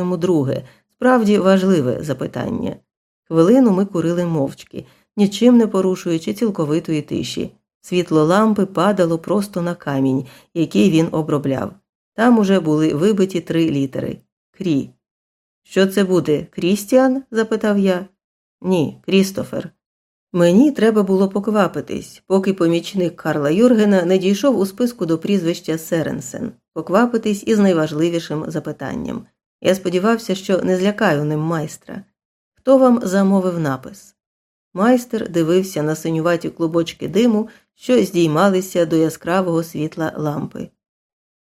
йому друге, справді важливе запитання. Хвилину ми курили мовчки, нічим не порушуючи цілковитої тиші. Світло лампи падало просто на камінь, який він обробляв. Там уже були вибиті три літери Крі. Що це буде, Крістіан? запитав я. Ні, Крістофер. Мені треба було поквапитись, поки помічник Карла Юргена не дійшов у списку до прізвища Серенсен, поквапитись із найважливішим запитанням. Я сподівався, що не злякаю ним майстра. Хто вам замовив напис? Майстер дивився на синюваті клубочки диму, що здіймалися до яскравого світла лампи.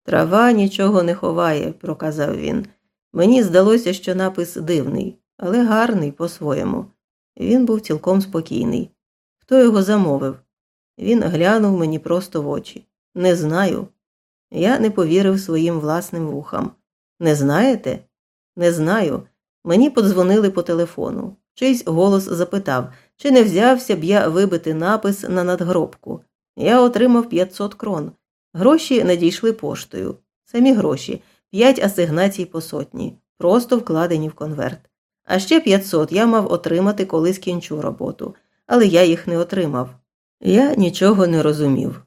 Трава нічого не ховає, проказав він. Мені здалося, що напис дивний, але гарний по-своєму. Він був цілком спокійний. Хто його замовив? Він глянув мені просто в очі. Не знаю. Я не повірив своїм власним вухам. Не знаєте? Не знаю. Мені подзвонили по телефону. Чийсь голос запитав, чи не взявся б я вибити напис на надгробку. Я отримав 500 крон. Гроші надійшли поштою. Самі гроші, п'ять асигнацій по сотні, просто вкладені в конверт. А ще 500 я мав отримати, коли скінчу роботу, але я їх не отримав. Я нічого не розумів.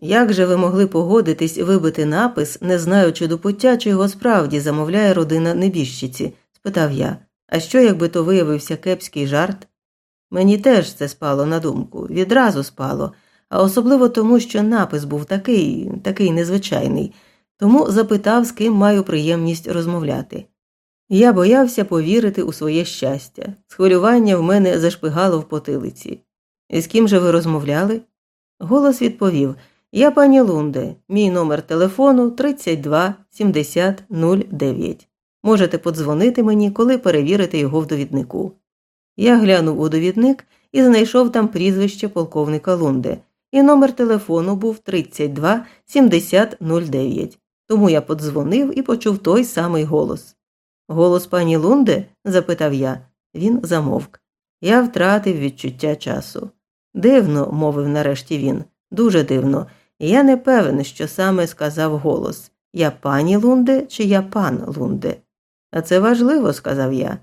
Як же ви могли погодитись вибити напис, не знаючи до пуття, чи його справді замовляє родина небіжчиці? спитав я. А що, якби то виявився кепський жарт? Мені теж це спало на думку, відразу спало, а особливо тому, що напис був такий, такий незвичайний, тому запитав, з ким маю приємність розмовляти. Я боявся повірити у своє щастя. Схвилювання в мене зашпигало в потилиці. І з ким же ви розмовляли? Голос відповів Я пані Лунде, мій номер телефону 32 70 09. Можете подзвонити мені, коли перевірите його в довіднику. Я глянув у довідник і знайшов там прізвище полковника Лунде, і номер телефону був 32 70 09. Тому я подзвонив і почув той самий голос. Голос пані Лунде? запитав я. Він замовк. Я втратив відчуття часу. Дивно, мовив нарешті він, дуже дивно. Я не певен, що саме сказав голос я пані Лунде чи я пан Лунде. А це важливо, сказав я.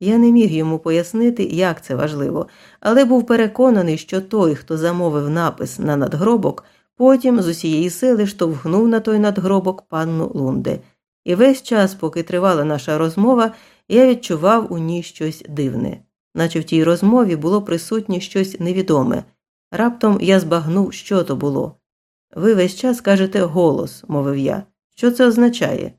Я не міг йому пояснити, як це важливо, але був переконаний, що той, хто замовив напис на надгробок, потім з усієї сили штовхнув на той надгробок панну Лунде. І весь час, поки тривала наша розмова, я відчував у ній щось дивне, наче в тій розмові було присутнє щось невідоме. Раптом я збагнув, що то було. Ви весь час кажете голос, мовив я. Що це означає?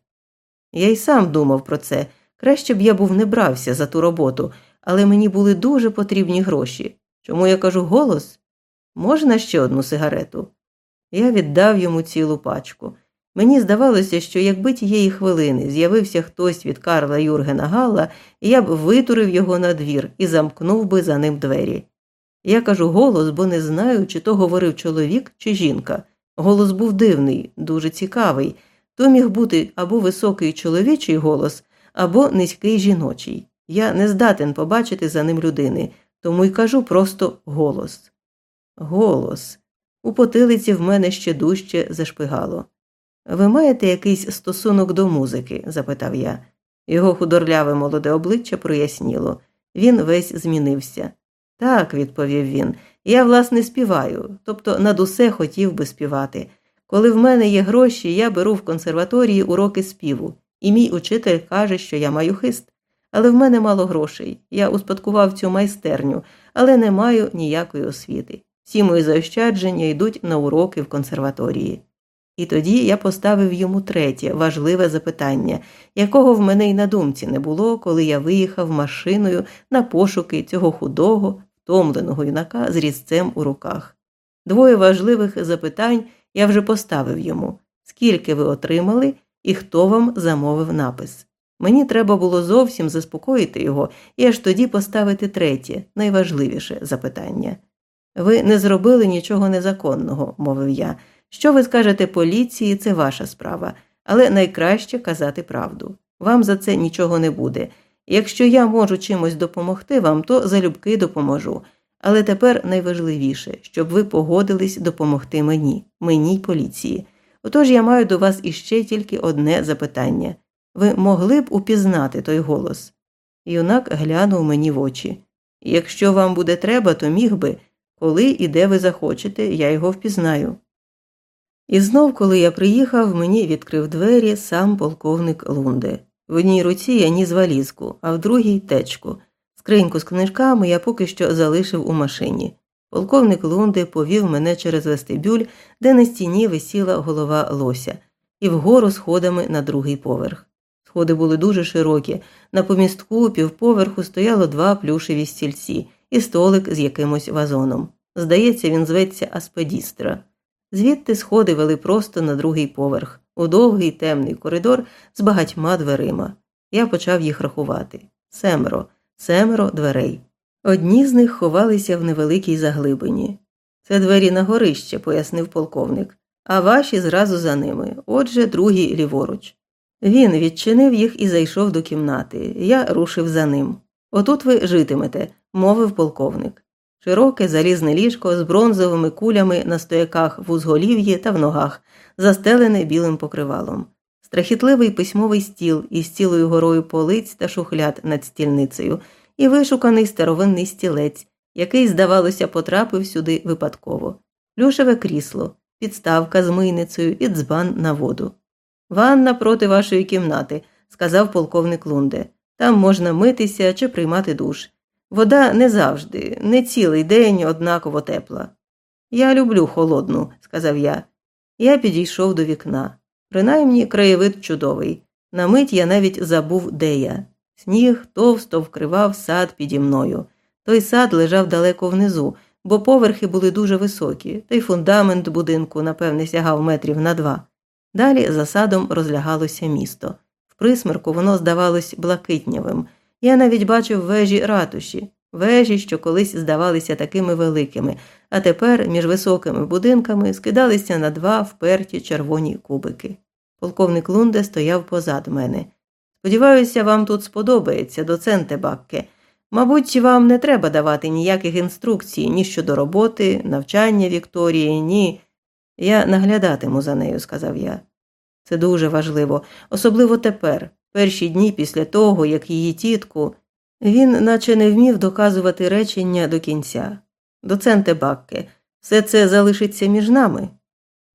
Я й сам думав про це. Краще б я був не брався за ту роботу, але мені були дуже потрібні гроші. Чому я кажу голос? Можна ще одну сигарету? Я віддав йому цілу пачку. Мені здавалося, що якби тієї хвилини з'явився хтось від Карла Юргена Галла, я б витурив його на двір і замкнув би за ним двері. Я кажу голос, бо не знаю, чи то говорив чоловік, чи жінка. Голос був дивний, дуже цікавий. То міг бути або високий чоловічий голос, або низький жіночий. Я не здатен побачити за ним людини, тому й кажу просто голос. Голос. У потилиці в мене ще дужче зашпигало. Ви маєте якийсь стосунок до музики? запитав я. Його худорляве молоде обличчя проясніло. Він весь змінився. Так, відповів він, я, власне, співаю, тобто над усе хотів би співати. Коли в мене є гроші, я беру в консерваторії уроки співу, і мій учитель каже, що я маю хист. Але в мене мало грошей. Я успадкував цю майстерню, але не маю ніякої освіти. Всі мої заощадження йдуть на уроки в консерваторії. І тоді я поставив йому третє, важливе запитання, якого в мене й на думці не було, коли я виїхав машиною на пошуки цього худого, втомленого юнака з різцем у руках. Двоє важливих запитань я вже поставив йому скільки ви отримали і хто вам замовив напис. Мені треба було зовсім заспокоїти його і аж тоді поставити третє, найважливіше запитання. Ви не зробили нічого незаконного, мовив я. Що ви скажете поліції, це ваша справа, але найкраще казати правду. Вам за це нічого не буде. Якщо я можу чимось допомогти вам, то залюбки допоможу. Але тепер найважливіше, щоб ви погодились допомогти мені, мені й поліції. Отож я маю до вас іще тільки одне запитання Ви могли б упізнати той голос. Юнак глянув мені в очі. Якщо вам буде треба, то міг би, коли і де ви захочете, я його впізнаю. І знов, коли я приїхав, мені відкрив двері сам полковник Лунде. В одній руці я ніс валізку, а в другій течку. Скриньку з книжками я поки що залишив у машині. Полковник Лунде повів мене через вестибюль, де на стіні висіла голова лося, і вгору сходами на другий поверх. Сходи були дуже широкі. На помістку півповерху стояло два плюшеві стільці і столик з якимось вазоном. Здається, він зветься Аспедістра. Звідти сходи вели просто на другий поверх, у довгий темний коридор з багатьма дверима. Я почав їх рахувати семеро, семеро дверей. Одні з них ховалися в невеликій заглибині. Це двері на горище, пояснив полковник, а ваші зразу за ними, отже, другі ліворуч. Він відчинив їх і зайшов до кімнати. Я рушив за ним. Отут ви житимете, мовив полковник. Широке залізне ліжко з бронзовими кулями на стояках в узголів'ї та в ногах, застелене білим покривалом, страхітливий письмовий стіл із цілою горою полиць та шухляд над стільницею, і вишуканий старовинний стілець, який, здавалося, потрапив сюди випадково, плюшеве крісло, підставка з мийницею і дзбан на воду. Ванна проти вашої кімнати, сказав полковник Лунде. Там можна митися чи приймати душ. Вода не завжди, не цілий день однаково тепла. Я люблю холодну, сказав я. Я підійшов до вікна. Принаймні краєвид чудовий. На мить я навіть забув, де я. Сніг товсто вкривав сад піді мною. Той сад лежав далеко внизу, бо поверхи були дуже високі, та й фундамент будинку, напевне, сягав метрів на два. Далі за садом розлягалося місто. В присмерку воно здавалось блакитнявим. Я навіть бачив вежі ратуші, вежі, що колись здавалися такими великими, а тепер між високими будинками скидалися на два вперті червоні кубики. Полковник Лунде стояв позад мене. Сподіваюся, вам тут сподобається, доценте Бакке. Мабуть, вам не треба давати ніяких інструкцій ні щодо роботи, навчання Вікторії, ні. Я наглядатиму за нею, сказав я. Це дуже важливо, особливо тепер, перші дні після того, як її тітку. Він наче не вмів доказувати речення до кінця. Доценте Бакке, все це залишиться між нами.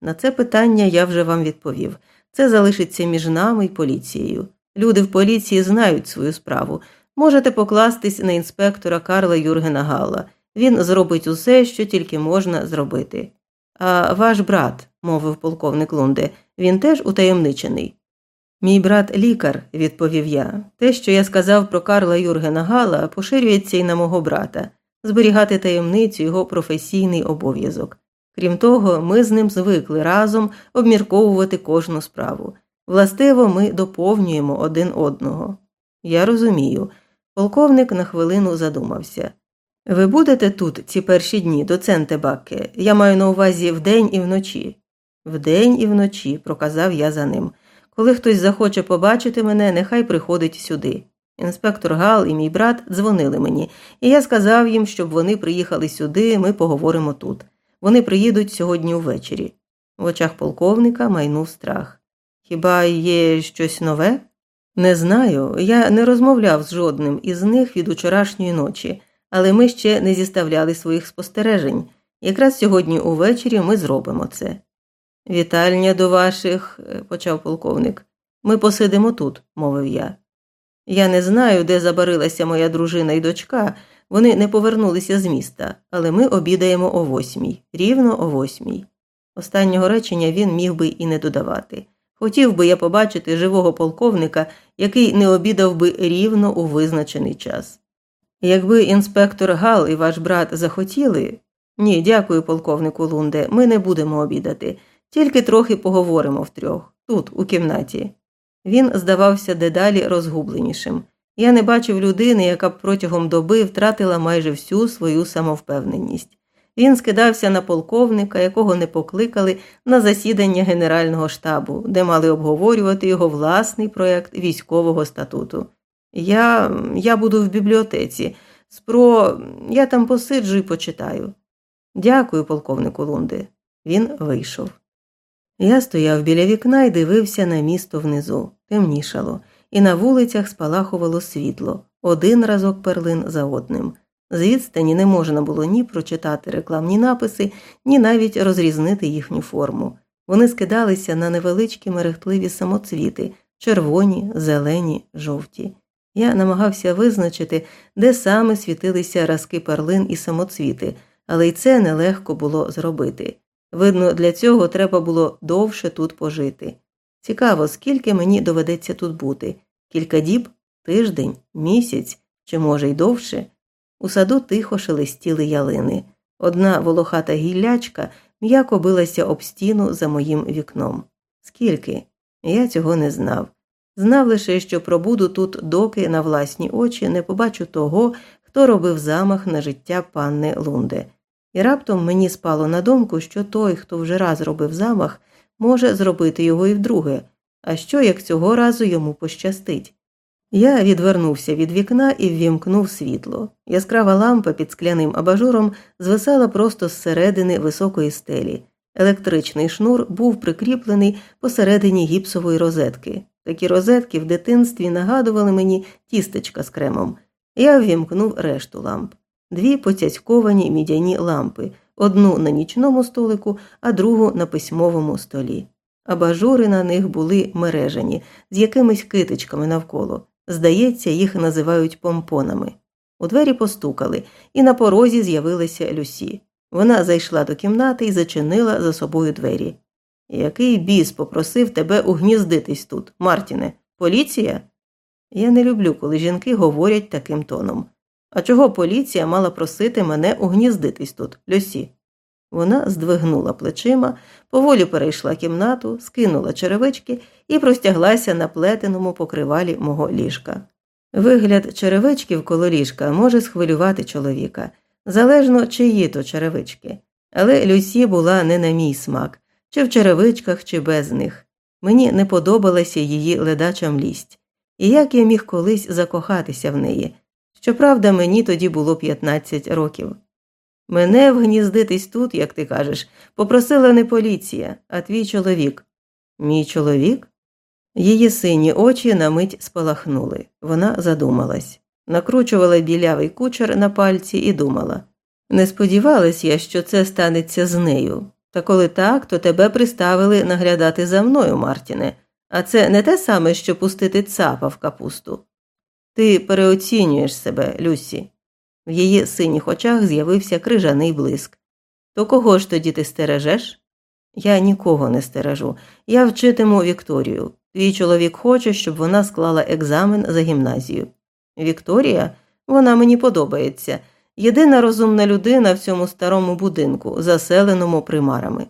На це питання я вже вам відповів. Це залишиться між нами і поліцією. Люди в поліції знають свою справу. Можете покластись на інспектора Карла Юргена Галла. Він зробить усе, що тільки можна зробити. А ваш брат, мовив полковник Лунде, він теж утаємничений. Мій брат лікар, відповів я. Те, що я сказав про Карла Юргена Гала, поширюється й на мого брата зберігати таємницю його професійний обов'язок. Крім того, ми з ним звикли разом обмірковувати кожну справу. Властиво, ми доповнюємо один одного. Я розумію. Полковник на хвилину задумався. Ви будете тут ці перші дні, доценте Бакке? Я маю на увазі вдень і вночі. Вдень і вночі, проказав я за ним. Коли хтось захоче побачити мене, нехай приходить сюди. Інспектор Гал і мій брат дзвонили мені, і я сказав їм, щоб вони приїхали сюди, ми поговоримо тут. Вони приїдуть сьогодні ввечері. В очах полковника майнув страх. Хіба є щось нове? Не знаю. Я не розмовляв з жодним із них від учорашньої ночі, але ми ще не зіставляли своїх спостережень. Якраз сьогодні увечері ми зробимо це. Вітальня до ваших, е, почав полковник. Ми посидимо тут, мовив я. Я не знаю, де забарилася моя дружина і дочка. Вони не повернулися з міста, але ми обідаємо о восьмій, рівно о восьмій. Останнього речення він міг би і не додавати. Хотів би я побачити живого полковника, який не обідав би рівно у визначений час. Якби інспектор Гал і ваш брат захотіли. Ні, дякую, полковнику Лунде, ми не будемо обідати, тільки трохи поговоримо втрьох, тут, у кімнаті. Він здавався дедалі розгубленішим. Я не бачив людини, яка б протягом доби втратила майже всю свою самовпевненість. Він скидався на полковника, якого не покликали на засідання Генерального штабу, де мали обговорювати його власний проєкт військового статуту. Я я буду в бібліотеці. Спро я там посиджу і почитаю. Дякую, полковнику Лунди. Він вийшов. Я стояв біля вікна і дивився на місто внизу, темнішало, і на вулицях спалахувало світло, один разок перлин за одним. З відстані не можна було ні прочитати рекламні написи, ні навіть розрізнити їхню форму. Вони скидалися на невеличкі мерехтливі самоцвіти червоні, зелені, жовті. Я намагався визначити, де саме світилися разки перлин і самоцвіти, але й це нелегко було зробити. Видно, для цього треба було довше тут пожити. Цікаво, скільки мені доведеться тут бути кілька діб, тиждень, місяць чи, може, й довше. У саду тихо шелестіли ялини. Одна волохата гіллячка м'яко билася об стіну за моїм вікном. Скільки? Я цього не знав. Знав лише, що пробуду тут, доки на власні очі не побачу того, хто робив замах на життя панни Лунде. І раптом мені спало на думку, що той, хто вже раз робив замах, може зробити його і вдруге, а що як цього разу йому пощастить. Я відвернувся від вікна і ввімкнув світло. Яскрава лампа під скляним абажуром звисала просто зсередини високої стелі. Електричний шнур був прикріплений посередині гіпсової розетки. Такі розетки в дитинстві нагадували мені тістечка з кремом. Я ввімкнув решту ламп. Дві поцяцьковані мідяні лампи, одну на нічному столику, а другу на письмовому столі. Абажури на них були мережені з якимись китичками навколо. Здається, їх називають помпонами. У двері постукали, і на порозі з'явилася Люсі. Вона зайшла до кімнати і зачинила за собою двері. Який біс попросив тебе угніздитись тут, Мартіне? Поліція? Я не люблю, коли жінки говорять таким тоном. А чого поліція мала просити мене угніздитись тут, Люсі? Вона здвигнула плечима, поволі перейшла кімнату, скинула черевички і простяглася на плетеному покривалі мого ліжка. Вигляд черевичків коло ліжка може схвилювати чоловіка, залежно чиї то черевички. Але Люсі була не на мій смак, чи в черевичках, чи без них. Мені не подобалася її ледача млість, і як я міг колись закохатися в неї. Щоправда, мені тоді було 15 років. Мене вгніздитись тут, як ти кажеш, попросила не поліція, а твій чоловік. Мій чоловік? Її сині очі на мить спалахнули. Вона задумалась, накручувала білявий кучер на пальці і думала не сподівалась я, що це станеться з нею. Та коли так, то тебе приставили наглядати за мною, Мартіне, а це не те саме, що пустити цапа в капусту. Ти переоцінюєш себе, Люсі. В її синіх очах з'явився крижаний блиск. То кого ж тоді ти стережеш? Я нікого не стережу. Я вчитиму Вікторію. Твій чоловік хоче, щоб вона склала екзамен за гімназію. Вікторія, вона мені подобається. Єдина розумна людина в цьому старому будинку, заселеному примарами.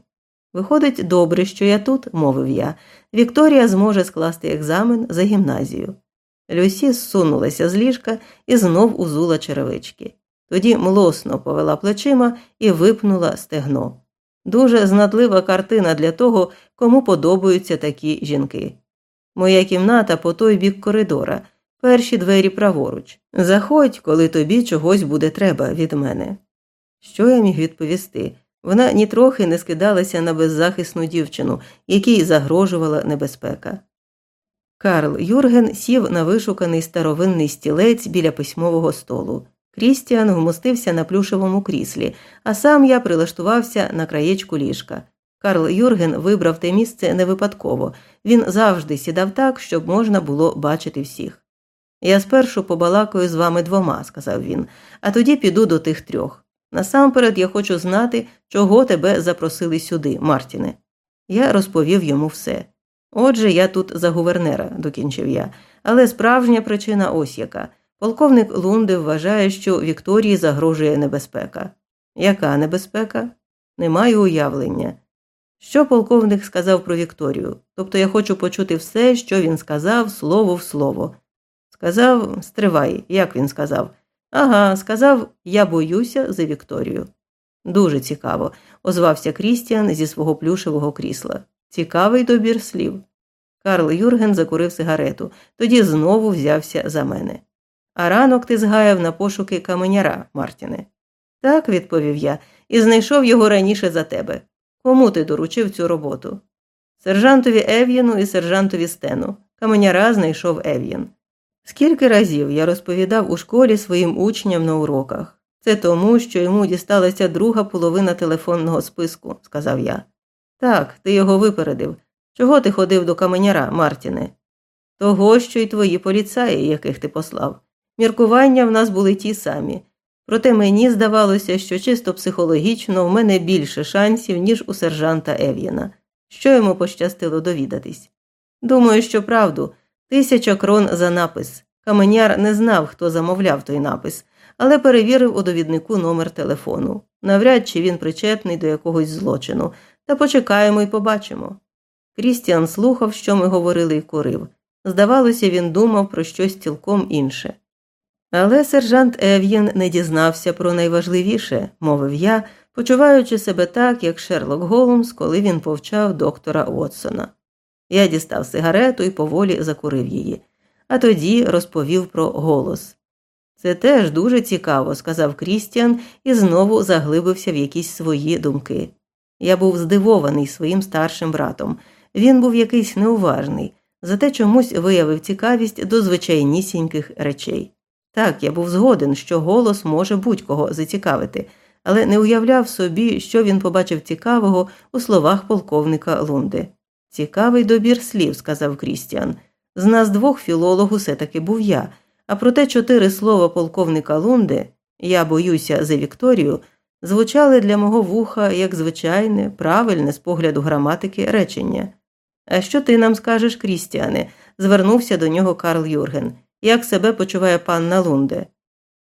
Виходить, добре, що я тут, мовив я. Вікторія зможе скласти екзамен за гімназію. Люсі зсунулася з ліжка і знов узула черевички. Тоді млосно повела плечима і випнула стегно. Дуже знадлива картина для того, кому подобаються такі жінки. Моя кімната по той бік коридора, перші двері праворуч. Заходь, коли тобі чогось буде треба від мене. Що я міг відповісти? Вона нітрохи не скидалася на беззахисну дівчину, якій загрожувала небезпека. Карл Юрген сів на вишуканий старовинний стілець біля письмового столу. Крістіан вмостився на плюшевому кріслі, а сам я прилаштувався на краєчку ліжка. Карл Юрген вибрав те місце не випадково він завжди сідав так, щоб можна було бачити всіх. Я спершу побалакаю з вами двома, сказав він, а тоді піду до тих трьох. Насамперед я хочу знати, чого тебе запросили сюди, Мартіне. Я розповів йому все. Отже, я тут за гувернера, докінчив я, але справжня причина ось яка. Полковник Лунде вважає, що Вікторії загрожує небезпека. Яка небезпека? Не маю уявлення. Що полковник сказав про Вікторію? Тобто я хочу почути все, що він сказав, слово в слово. Сказав, стривай, як він сказав. Ага, сказав, я боюся за Вікторію. Дуже цікаво, озвався Крістіан зі свого плюшевого крісла. Цікавий добір слів. Карл Юрген закурив сигарету, тоді знову взявся за мене. А ранок ти згаяв на пошуки каменяра, Мартіне. Так, відповів я, і знайшов його раніше за тебе. Кому ти доручив цю роботу? Сержантові Ев'єну і сержантові Стену. Каменяра знайшов Ев'єн. Скільки разів я розповідав у школі своїм учням на уроках. Це тому, що йому дісталася друга половина телефонного списку, сказав я. Так, ти його випередив. Чого ти ходив до каменяра, Мартіне? Того, що й твої поліцаї, яких ти послав. Міркування в нас були ті самі. Проте мені здавалося, що чисто психологічно в мене більше шансів, ніж у сержанта Ев'єна. Що йому пощастило довідатись? Думаю, що правду, тисяча крон за напис. Каменяр не знав, хто замовляв той напис, але перевірив у довіднику номер телефону. Навряд чи він причетний до якогось злочину, та почекаємо і побачимо. Крістіан слухав, що ми говорили, і курив. Здавалося, він думав про щось цілком інше. Але сержант Ев'єн не дізнався про найважливіше, мовив я, почуваючи себе так, як Шерлок Голумс, коли він повчав доктора Уотсона. Я дістав сигарету і поволі закурив її, а тоді розповів про голос. Це теж дуже цікаво, сказав Крістіан і знову заглибився в якісь свої думки. Я був здивований своїм старшим братом. Він був якийсь неуважний, зате чомусь виявив цікавість до звичайнісіньких речей. Так, я був згоден, що голос може будь-кого зацікавити, але не уявляв собі, що він побачив цікавого у словах полковника Лунди. Цікавий добір слів, сказав Крістіан. З нас двох філолог усе таки був я, а проте чотири слова полковника Лунди я боюся за Вікторію, звучали для мого вуха як звичайне, правильне з погляду граматики речення. А що ти нам скажеш, Крістіане? звернувся до нього Карл Юрген. Як себе почуває панна Лунде?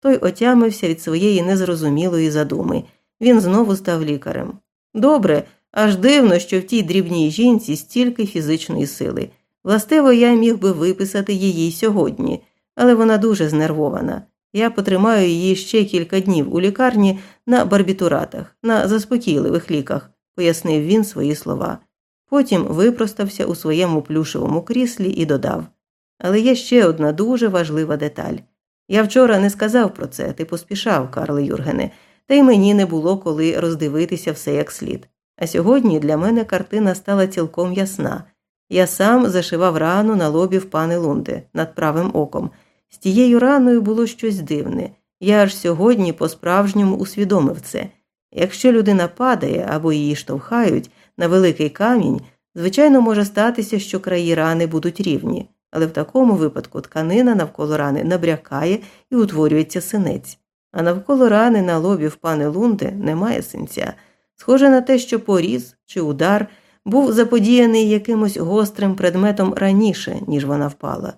Той отямився від своєї незрозумілої задуми. Він знову став лікарем. Добре, аж дивно, що в тій дрібній жінці стільки фізичної сили. Властиво, я міг би виписати її сьогодні, але вона дуже знервована. Я потримаю її ще кілька днів у лікарні на барбітуратах, на заспокійливих ліках, пояснив він свої слова. Потім випростався у своєму плюшевому кріслі і додав Але є ще одна дуже важлива деталь. Я вчора не сказав про це, ти поспішав, Карле Юргене, та й мені не було коли роздивитися все як слід. А сьогодні для мене картина стала цілком ясна. Я сам зашивав рану на лобі в пани Лунде над правим оком. З тією раною було щось дивне. Я аж сьогодні по справжньому усвідомив це. Якщо людина падає або її штовхають на великий камінь, звичайно, може статися, що краї рани будуть рівні, але в такому випадку тканина навколо рани набрякає і утворюється синець. А навколо рани на лобі в пани Лунде немає синця. Схоже на те, що поріз чи удар був заподіяний якимось гострим предметом раніше, ніж вона впала.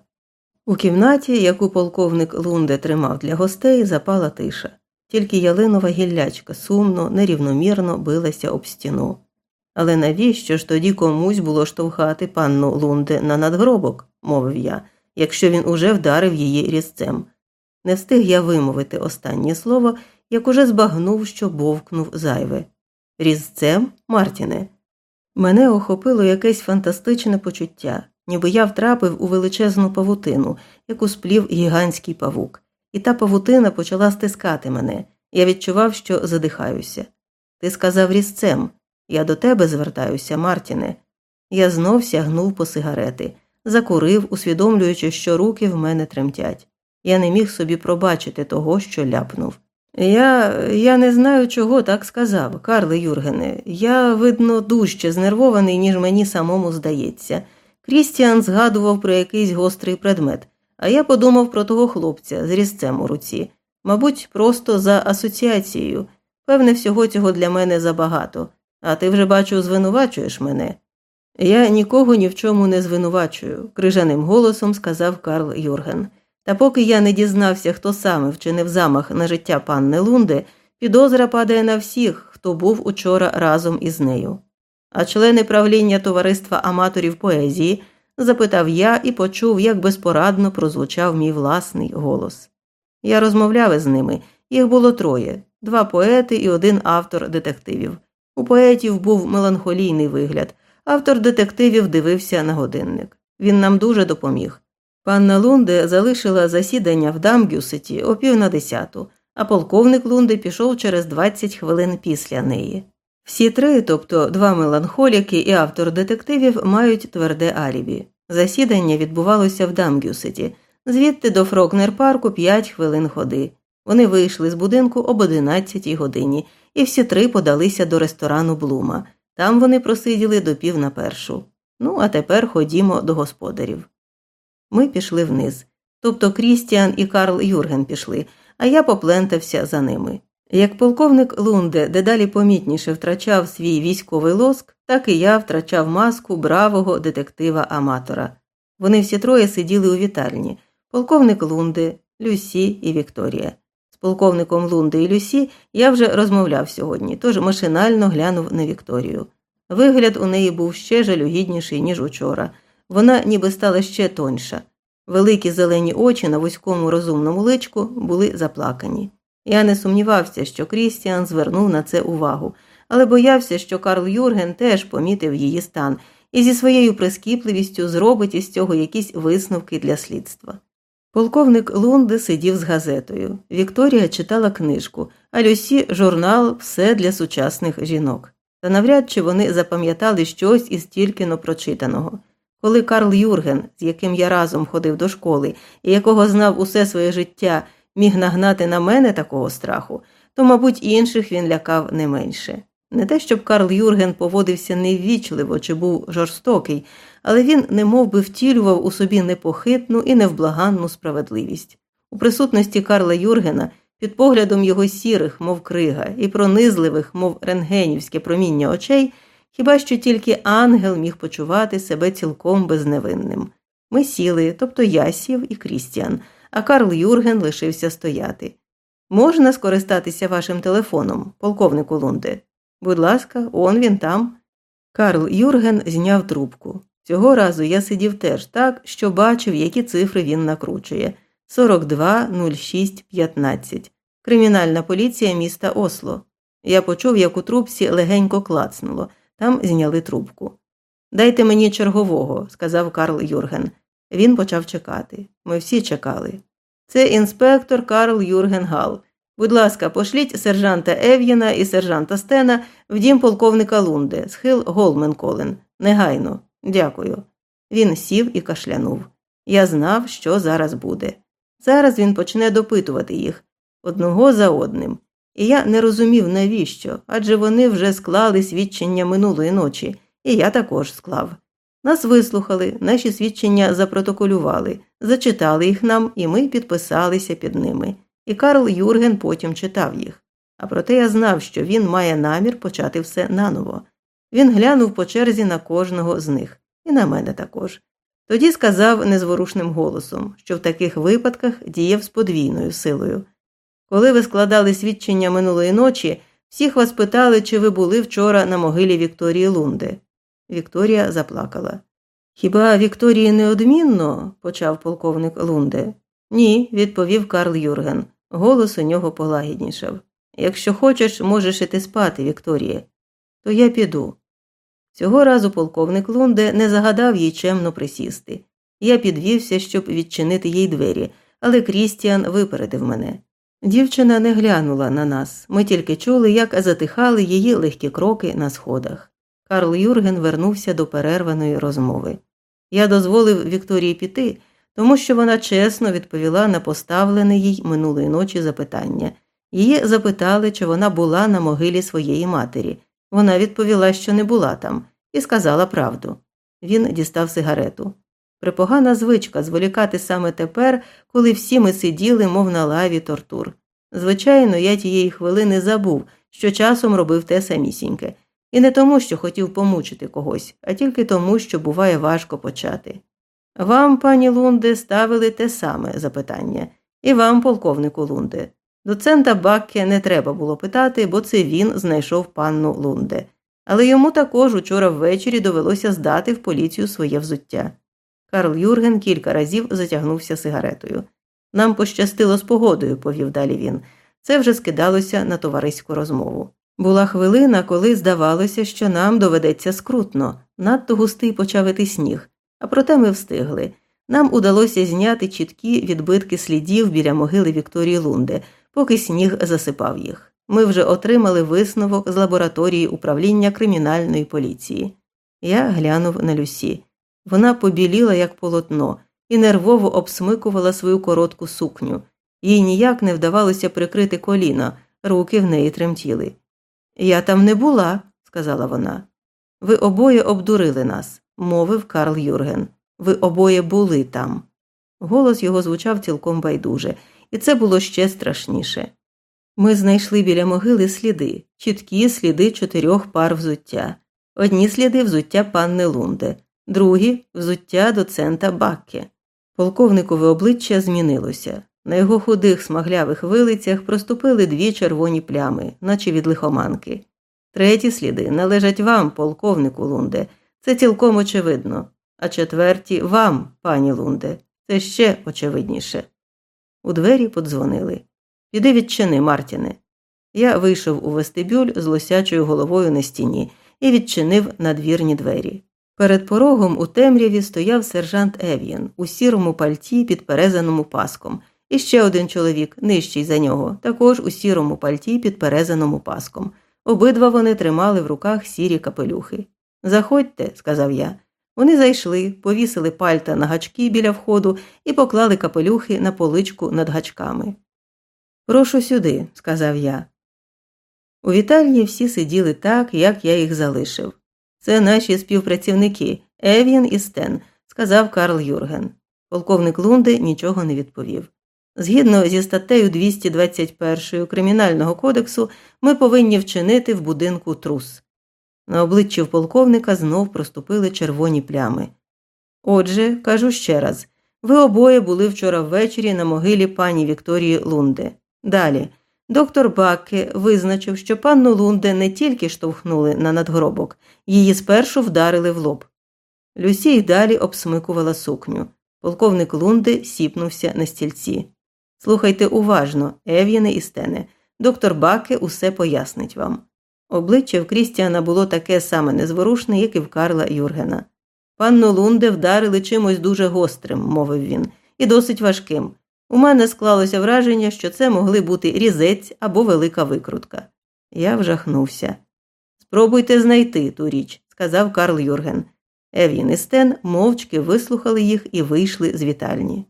У кімнаті, яку полковник Лунде тримав для гостей, запала тиша, тільки ялинова гіллячка сумно, нерівномірно билася об стіну. Але навіщо ж тоді комусь було штовхати панну Лунде на надгробок, мовив я, якщо він уже вдарив її різцем. Не встиг я вимовити останнє слово, як уже збагнув, що бовкнув зайве. Різцем, Мартіне. Мене охопило якесь фантастичне почуття, ніби я втрапив у величезну павутину, яку сплів гігантський павук, і та павутина почала стискати мене. Я відчував, що задихаюся. Ти сказав різцем. Я до тебе звертаюся, Мартіне. Я знов сягнув по сигарети, закурив, усвідомлюючи, що руки в мене тремтять. Я не міг собі пробачити того, що ляпнув. Я я не знаю, чого так сказав, Карле Юргене. Я, видно, дужче знервований, ніж мені самому здається. Крістіан згадував про якийсь гострий предмет, а я подумав про того хлопця з різцем у руці. Мабуть, просто за асоціацією. Певне, всього цього для мене забагато. А ти вже бачу, звинувачуєш мене. Я нікого ні в чому не звинувачую, крижаним голосом сказав Карл Юрген. Та поки я не дізнався, хто саме вчинив замах на життя панни Лунди, підозра падає на всіх, хто був учора разом із нею. А члени правління товариства аматорів поезії запитав я і почув, як безпорадно прозвучав мій власний голос. Я розмовляв із ними, їх було троє два поети і один автор детективів. У поетів був меланхолійний вигляд, автор детективів дивився на годинник. Він нам дуже допоміг. Панна Лунде залишила засідання в Дамгюсеті о пів на десяту, а полковник Лунде пішов через 20 хвилин після неї. Всі три, тобто два меланхоліки і автор детективів, мають тверде алібі. Засідання відбувалося в Дамгюсеті, звідти до Фрокнер парку 5 хвилин ходи. Вони вийшли з будинку об 11 годині, і всі три подалися до ресторану Блума. Там вони просиділи до пів на першу. Ну, а тепер ходімо до господарів. Ми пішли вниз. Тобто Крістіан і Карл Юрген пішли, а я поплентався за ними. Як полковник Лунде дедалі помітніше втрачав свій військовий лоск, так і я втрачав маску бравого детектива-аматора. Вони всі троє сиділи у вітальні полковник Лунде, Люсі і Вікторія. З полковником Лунде і Люсі я вже розмовляв сьогодні, тож машинально глянув на Вікторію. Вигляд у неї був ще жалюгідніший, ніж учора. Вона ніби стала ще тоньша. Великі зелені очі на вузькому розумному личку були заплакані. Я не сумнівався, що Крістіан звернув на це увагу, але боявся, що Карл Юрген теж помітив її стан і зі своєю прискіпливістю зробить із цього якісь висновки для слідства. Полковник Лунде сидів з газетою. Вікторія читала книжку, а Люсі журнал Все для сучасних жінок. Та навряд чи вони запам'ятали щось із тільки но прочитаного. Коли Карл Юрген, з яким я разом ходив до школи і якого знав усе своє життя, міг нагнати на мене такого страху, то, мабуть, інших він лякав не менше. Не те, щоб Карл Юрген поводився неввічливо чи був жорстокий, але він не би втілював у собі непохитну і невблаганну справедливість. У присутності Карла Юргена, під поглядом його сірих, мов крига, і пронизливих, мов рентгенівське проміння очей, хіба що тільки ангел міг почувати себе цілком безневинним. Ми сіли, тобто я сів і Крістіан, а Карл Юрген лишився стояти. Можна скористатися вашим телефоном, полковнику Лунде? Будь ласка, он він там. Карл Юрген зняв трубку. Цього разу я сидів теж так, що бачив, які цифри він накручує 42 06 15. Кримінальна поліція міста Осло. Я почув, як у трубці легенько клацнуло, там зняли трубку. Дайте мені чергового, сказав Карл Юрген. Він почав чекати. Ми всі чекали. Це інспектор Карл Юрген Гал. Будь ласка, пошліть сержанта Ев'єна і сержанта Стена в дім полковника Лунде, схил Голменколен. Негайно. Дякую. Він сів і кашлянув. Я знав, що зараз буде. Зараз він почне допитувати їх одного за одним. І я не розумів, навіщо, адже вони вже склали свідчення минулої ночі, і я також склав. Нас вислухали, наші свідчення запротоколювали, зачитали їх нам, і ми підписалися під ними. І Карл Юрген потім читав їх. А проте я знав, що він має намір почати все наново. Він глянув по черзі на кожного з них, і на мене також. Тоді сказав незворушним голосом, що в таких випадках діяв з подвійною силою. Коли ви складали свідчення минулої ночі, всіх вас питали, чи ви були вчора на могилі Вікторії Лунде. Вікторія заплакала. Хіба Вікторії неодмінно? почав полковник Лунде. Ні, відповів Карл Юрген. Голос у нього полагіднішав. Якщо хочеш, можеш іти спати, Вікторія. То я піду. Цього разу полковник Лунде не загадав їй чемно присісти. Я підвівся, щоб відчинити їй двері, але Крістіан випередив мене. Дівчина не глянула на нас. Ми тільки чули, як затихали її легкі кроки на сходах. Карл Юрген вернувся до перерваної розмови. Я дозволив Вікторії піти, тому що вона чесно відповіла на поставлене їй минулої ночі запитання. Її запитали, чи вона була на могилі своєї матері. Вона відповіла, що не була там, і сказала правду. Він дістав сигарету. Припогана звичка зволікати саме тепер, коли всі ми сиділи, мов на лаві тортур. Звичайно, я тієї хвилини забув, що часом робив те самісіньке, і не тому, що хотів помучити когось, а тільки тому, що буває важко почати. Вам, пані Лунде, ставили те саме запитання, і вам, полковнику Лунде. Доцента Бакке не треба було питати, бо це він знайшов панну Лунде. Але йому також учора ввечері довелося здати в поліцію своє взуття. Карл Юрген кілька разів затягнувся сигаретою. Нам пощастило з погодою, повів далі він. Це вже скидалося на товариську розмову. Була хвилина, коли здавалося, що нам доведеться скрутно, надто густий почав іти сніг. А проте ми встигли. Нам удалося зняти чіткі відбитки слідів біля могили Вікторії Лунде, поки сніг засипав їх. Ми вже отримали висновок з лабораторії управління кримінальної поліції. Я глянув на Люсі. Вона побіліла, як полотно, і нервово обсмикувала свою коротку сукню. Їй ніяк не вдавалося прикрити коліна, руки в неї тремтіли. Я там не була, сказала вона. Ви обоє обдурили нас, мовив Карл Юрген. Ви обоє були там. Голос його звучав цілком байдуже, і це було ще страшніше. Ми знайшли біля могили сліди, чіткі сліди чотирьох пар взуття. Одні сліди взуття панни Лунде, другі взуття доцента Бакке. Полковникове обличчя змінилося. На його худих смаглявих вилицях проступили дві червоні плями, наче від лихоманки. Треті сліди належать вам, полковнику Лунде, це цілком очевидно, а четверті вам, пані Лунде, це ще очевидніше. У двері подзвонили. Піди відчини, Мартіне. Я вийшов у вестибюль з лосячою головою на стіні і відчинив надвірні двері. Перед порогом у темряві стояв сержант Ев'єн у сірому пальті під перезаному паском, і ще один чоловік, нижчий за нього, також у сірому пальті під перезаному паском. Обидва вони тримали в руках сірі капелюхи. Заходьте, сказав я. Вони зайшли, повісили пальта на гачки біля входу і поклали капелюхи на поличку над гачками. Прошу сюди, сказав я. У вітальні всі сиділи так, як я їх залишив. Це наші співпрацівники Евін і Стен, сказав Карл Юрген. Полковник Лунди нічого не відповів. Згідно зі статтею 221 Кримінального кодексу, ми повинні вчинити в будинку трус. На обличчі в полковника знов проступили червоні плями. Отже, кажу ще раз ви обоє були вчора ввечері на могилі пані Вікторії Лунде. Далі. Доктор Бакке визначив, що панну Лунде не тільки штовхнули на надгробок, її спершу вдарили в лоб. Люсі й далі обсмикувала сукню. Полковник Лунде сіпнувся на стільці. Слухайте уважно, Ев'єне і Стене. Доктор Баке усе пояснить вам. Обличчя в Крістіана було таке саме незворушне, як і в Карла Юргена. Панну Лунде вдарили чимось дуже гострим, мовив він, і досить важким. У мене склалося враження, що це могли бути різець або велика викрутка. Я вжахнувся. Спробуйте знайти ту річ, сказав Карл Юрген. Евін і Стен мовчки вислухали їх і вийшли з вітальні.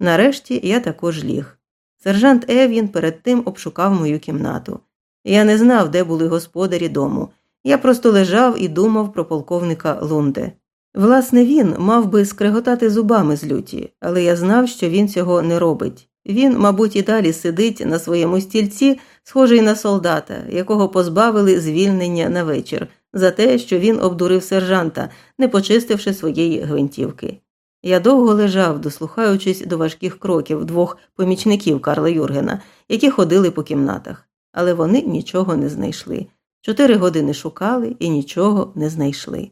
Нарешті я також ліг. Сержант Евін перед тим обшукав мою кімнату. Я не знав, де були господарі дому. Я просто лежав і думав про полковника Лунде. Власне, він мав би скреготати зубами з люті, але я знав, що він цього не робить. Він, мабуть, і далі сидить на своєму стільці, схожий на солдата, якого позбавили звільнення на вечір, за те, що він обдурив сержанта, не почистивши своєї гвинтівки. Я довго лежав, дослухаючись до важких кроків двох помічників Карла Юргена, які ходили по кімнатах, але вони нічого не знайшли. Чотири години шукали і нічого не знайшли.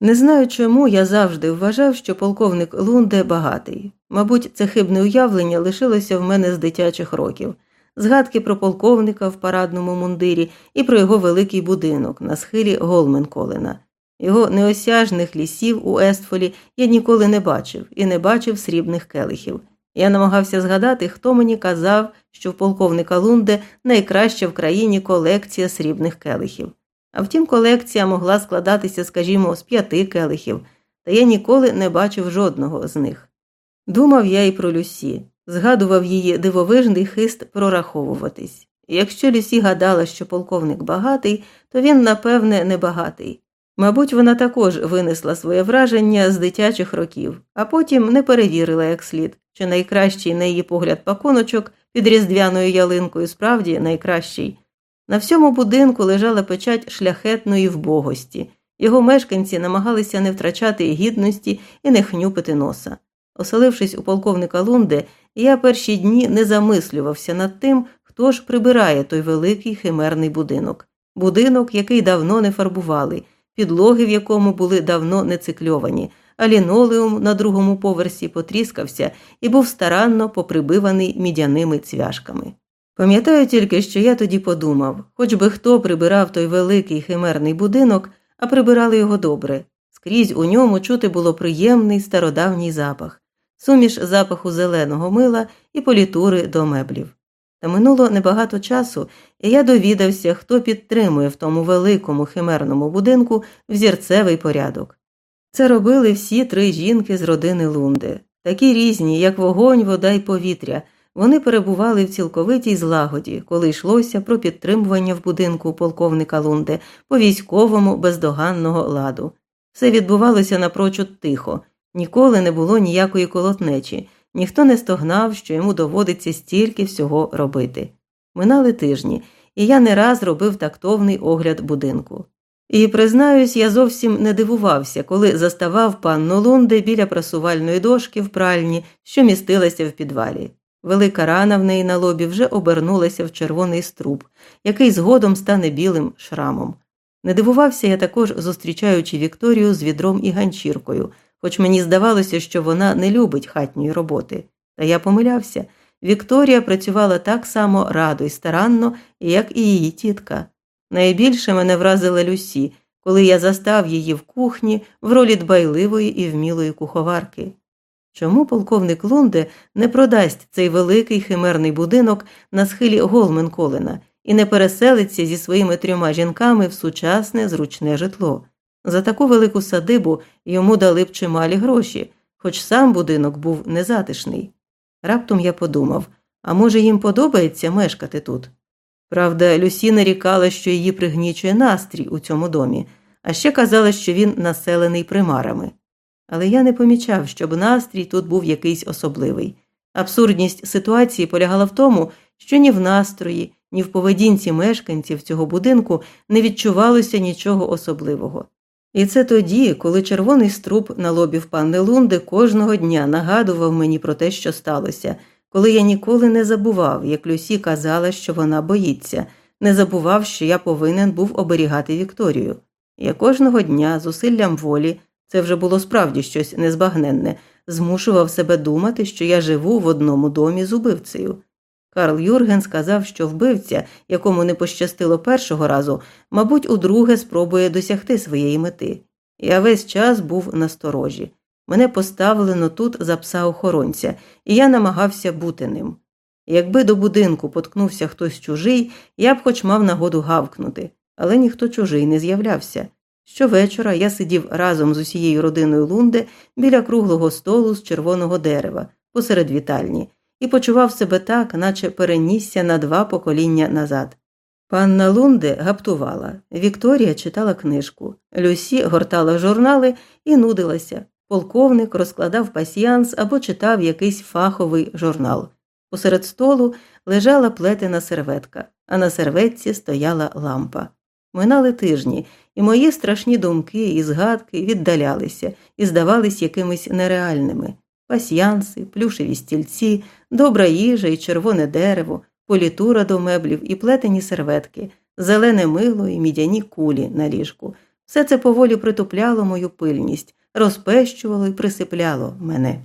Не знаю чому я завжди вважав, що полковник Лунде багатий. Мабуть, це хибне уявлення лишилося в мене з дитячих років, згадки про полковника в парадному мундирі і про його великий будинок на схилі Голменколена. Його неосяжних лісів у Естфолі я ніколи не бачив і не бачив срібних келихів. Я намагався згадати, хто мені казав, що в полковника Лунде найкраща в країні колекція срібних келихів. А втім, колекція могла складатися, скажімо, з п'яти келихів, та я ніколи не бачив жодного з них. Думав я і про Люсі, згадував її дивовижний хист прораховуватись. Якщо Люсі гадала, що полковник багатий, то він, напевне, не багатий. Мабуть, вона також винесла своє враження з дитячих років, а потім не перевірила як слід, чи найкращий на її погляд пакуночок під різдвяною ялинкою справді найкращий. На всьому будинку лежала печать шляхетної вбогості. Його мешканці намагалися не втрачати гідності і не хнюпити носа. Оселившись у полковника Лунде, я перші дні не замислювався над тим, хто ж прибирає той великий химерний будинок, будинок, який давно не фарбували, підлоги в якому були давно не цикльовані, а лінолеум на другому поверсі потріскався і був старанно поприбиваний мідяними цвяшками. Пам'ятаю тільки, що я тоді подумав, хоч би хто прибирав той великий химерний будинок, а прибирали його добре. Скрізь у ньому чути було приємний стародавній запах, суміш запаху зеленого мила і політури до меблів. Та минуло небагато часу, і я довідався, хто підтримує в тому великому химерному будинку взірцевий порядок. Це робили всі три жінки з родини Лунди, такі різні, як вогонь, вода й повітря. Вони перебували в цілковитій злагоді, коли йшлося про підтримування в будинку полковника Лунди по військовому бездоганного ладу. Все відбувалося напрочуд тихо, ніколи не було ніякої колотнечі, ніхто не стогнав, що йому доводиться стільки всього робити. Минали тижні, і я не раз робив тактовний огляд будинку. І, признаюсь, я зовсім не дивувався, коли заставав панну Лунде біля прасувальної дошки в пральні, що містилася в підвалі. Велика рана в неї на лобі вже обернулася в червоний струб, який згодом стане білим шрамом. Не дивувався я також, зустрічаючи Вікторію з відром і ганчіркою, хоч мені здавалося, що вона не любить хатньої роботи. Та я помилявся. Вікторія працювала так само радо і старанно, як і її тітка. Найбільше мене вразила Люсі, коли я застав її в кухні в ролі дбайливої і вмілої куховарки. Чому полковник Лунде не продасть цей великий химерний будинок на схилі Голменколена і не переселиться зі своїми трьома жінками в сучасне зручне житло? За таку велику садибу йому дали б чималі гроші, хоч сам будинок був незатишний. Раптом я подумав а може, їм подобається мешкати тут? Правда, Люсі нарікала, що її пригнічує настрій у цьому домі, а ще казала, що він населений примарами. Але я не помічав, щоб настрій тут був якийсь особливий. Абсурдність ситуації полягала в тому, що ні в настрої, ні в поведінці мешканців цього будинку не відчувалося нічого особливого. І це тоді, коли червоний струп на лобі в панни Лунди кожного дня нагадував мені про те, що сталося, коли я ніколи не забував, як Люсі казала, що вона боїться, не забував, що я повинен був оберігати Вікторію. Я кожного дня зусиллям волі це вже було справді щось незбагненне, змушував себе думати, що я живу в одному домі з убивцею. Карл Юрген сказав, що вбивця, якому не пощастило першого разу, мабуть, удруге спробує досягти своєї мети. Я весь час був насторожі. Мене поставлено тут за пса охоронця, і я намагався бути ним. Якби до будинку поткнувся хтось чужий, я б хоч мав нагоду гавкнути, але ніхто чужий не з'являвся. Щовечора я сидів разом з усією родиною Лунде біля круглого столу з червоного дерева посеред вітальні і почував себе так, наче перенісся на два покоління назад. Панна Лунде гаптувала, Вікторія читала книжку, Люсі гортала журнали і нудилася. Полковник розкладав пасьянс або читав якийсь фаховий журнал. Посеред столу лежала плетена серветка, а на серветці стояла лампа. Минали тижні, і мої страшні думки і згадки віддалялися і здавались якимись нереальними пасьянси, плюшеві стільці, добра їжа і червоне дерево, політура до меблів і плетені серветки, зелене мило і мідяні кулі на ліжку. Все це поволі притупляло мою пильність, розпещувало і присипляло мене.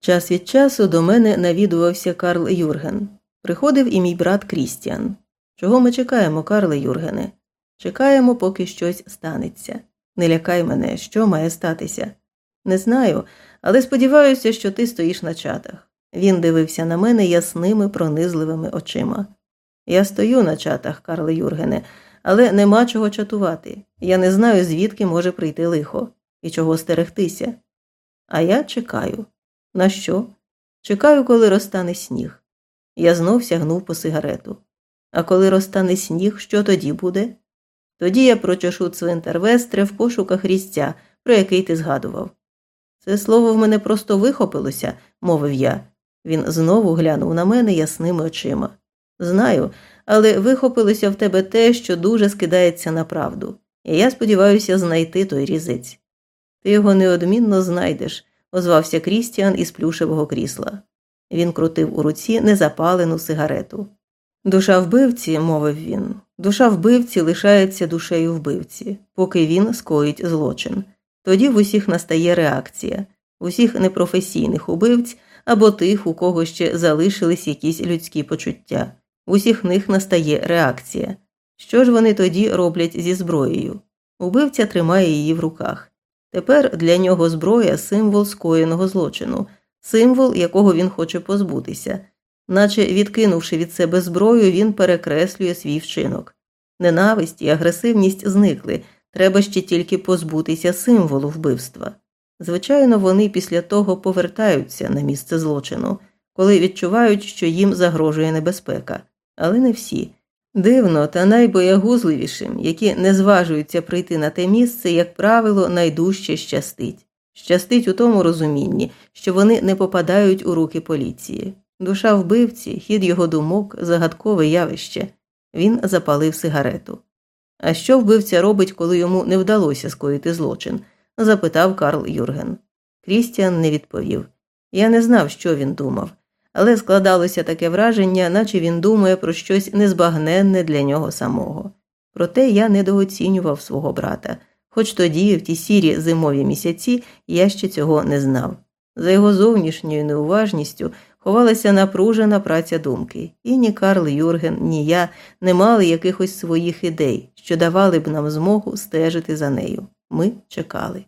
Час від часу до мене навідувався Карл Юрген. Приходив і мій брат Крістіан. Чого ми чекаємо, Карле Юргене? Чекаємо, поки щось станеться. Не лякай мене, що має статися. Не знаю, але сподіваюся, що ти стоїш на чатах. Він дивився на мене ясними, пронизливими очима. Я стою на чатах, Карле Юргене, але нема чого чатувати. Я не знаю, звідки може прийти лихо і чого стерегтися. А я чекаю. На що? Чекаю, коли розтане сніг. Я знов сягнув по сигарету. А коли розтане сніг, що тоді буде? Тоді я прочешу цвинтар Вестре в пошуках різця, про який ти згадував. Це слово в мене просто вихопилося, мовив я. Він знову глянув на мене ясними очима. Знаю, але вихопилося в тебе те, що дуже скидається на правду, і я сподіваюся знайти той різець. Ти його неодмінно знайдеш, озвався Крістіан із плюшевого крісла. Він крутив у руці незапалену сигарету. Душа вбивці, мовив він, душа вбивці лишається душею вбивці, поки він скоїть злочин. Тоді в усіх настає реакція, в усіх непрофесійних убивць або тих, у кого ще залишились якісь людські почуття, в усіх них настає реакція. Що ж вони тоді роблять зі зброєю? Убивця тримає її в руках. Тепер для нього зброя символ скоєного злочину, символ, якого він хоче позбутися. наче відкинувши від себе зброю, він перекреслює свій вчинок. Ненависть і агресивність зникли, треба ще тільки позбутися символу вбивства. Звичайно, вони після того повертаються на місце злочину, коли відчувають, що їм загрожує небезпека, але не всі. Дивно, та найбоягузливішим, які не зважуються прийти на те місце, як правило, найдужче щастить. Щастить у тому розумінні, що вони не попадають у руки поліції. Душа вбивці, хід його думок, загадкове явище. Він запалив сигарету. А що вбивця робить, коли йому не вдалося скоїти злочин? Запитав Карл Юрген. Крістіан не відповів. Я не знав, що він думав, але складалося таке враження, наче він думає про щось незбагненне для нього самого. Проте я недооцінював свого брата, хоч тоді, в ті сірі зимові місяці, я ще цього не знав. За його зовнішньою неуважністю ховалася напружена праця думки, і ні Карл Юрген, ні я не мали якихось своїх ідей, що давали б нам змогу стежити за нею. Ми чекали.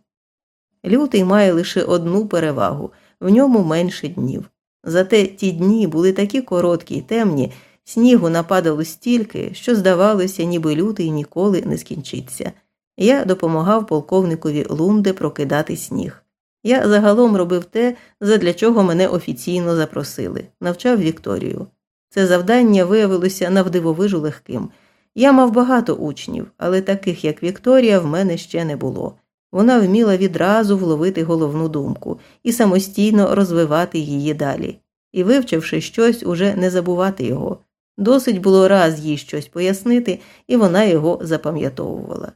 Лютий має лише одну перевагу в ньому менше днів. Зате ті дні були такі короткі й темні, снігу нападало стільки, що, здавалося, ніби лютий ніколи не скінчиться. Я допомагав полковникові Лунде прокидати сніг. Я загалом робив те, задля чого мене офіційно запросили, навчав Вікторію. Це завдання виявилося навдивовижу легким. Я мав багато учнів, але таких, як Вікторія, в мене ще не було. Вона вміла відразу вловити головну думку і самостійно розвивати її далі, і, вивчивши щось, уже не забувати його. Досить було раз їй щось пояснити, і вона його запам'ятовувала.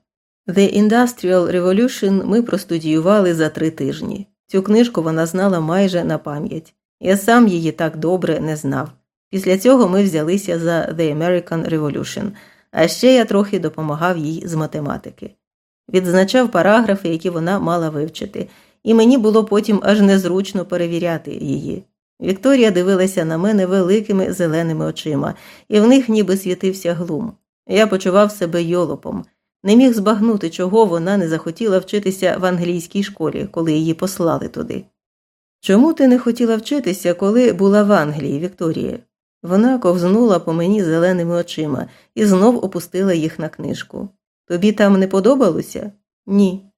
The Industrial Revolution ми простудіювали за три тижні. Цю книжку вона знала майже на пам'ять. Я сам її так добре не знав. Після цього ми взялися за The American Revolution, а ще я трохи допомагав їй з математики. Відзначав параграфи, які вона мала вивчити, і мені було потім аж незручно перевіряти її. Вікторія дивилася на мене великими зеленими очима, і в них ніби світився глум. Я почував себе йолопом не міг збагнути, чого вона не захотіла вчитися в англійській школі, коли її послали туди. Чому ти не хотіла вчитися, коли була в Англії, Вікторія? Вона ковзнула по мені зеленими очима і знов опустила їх на книжку. Тобі там не подобалося? Ні.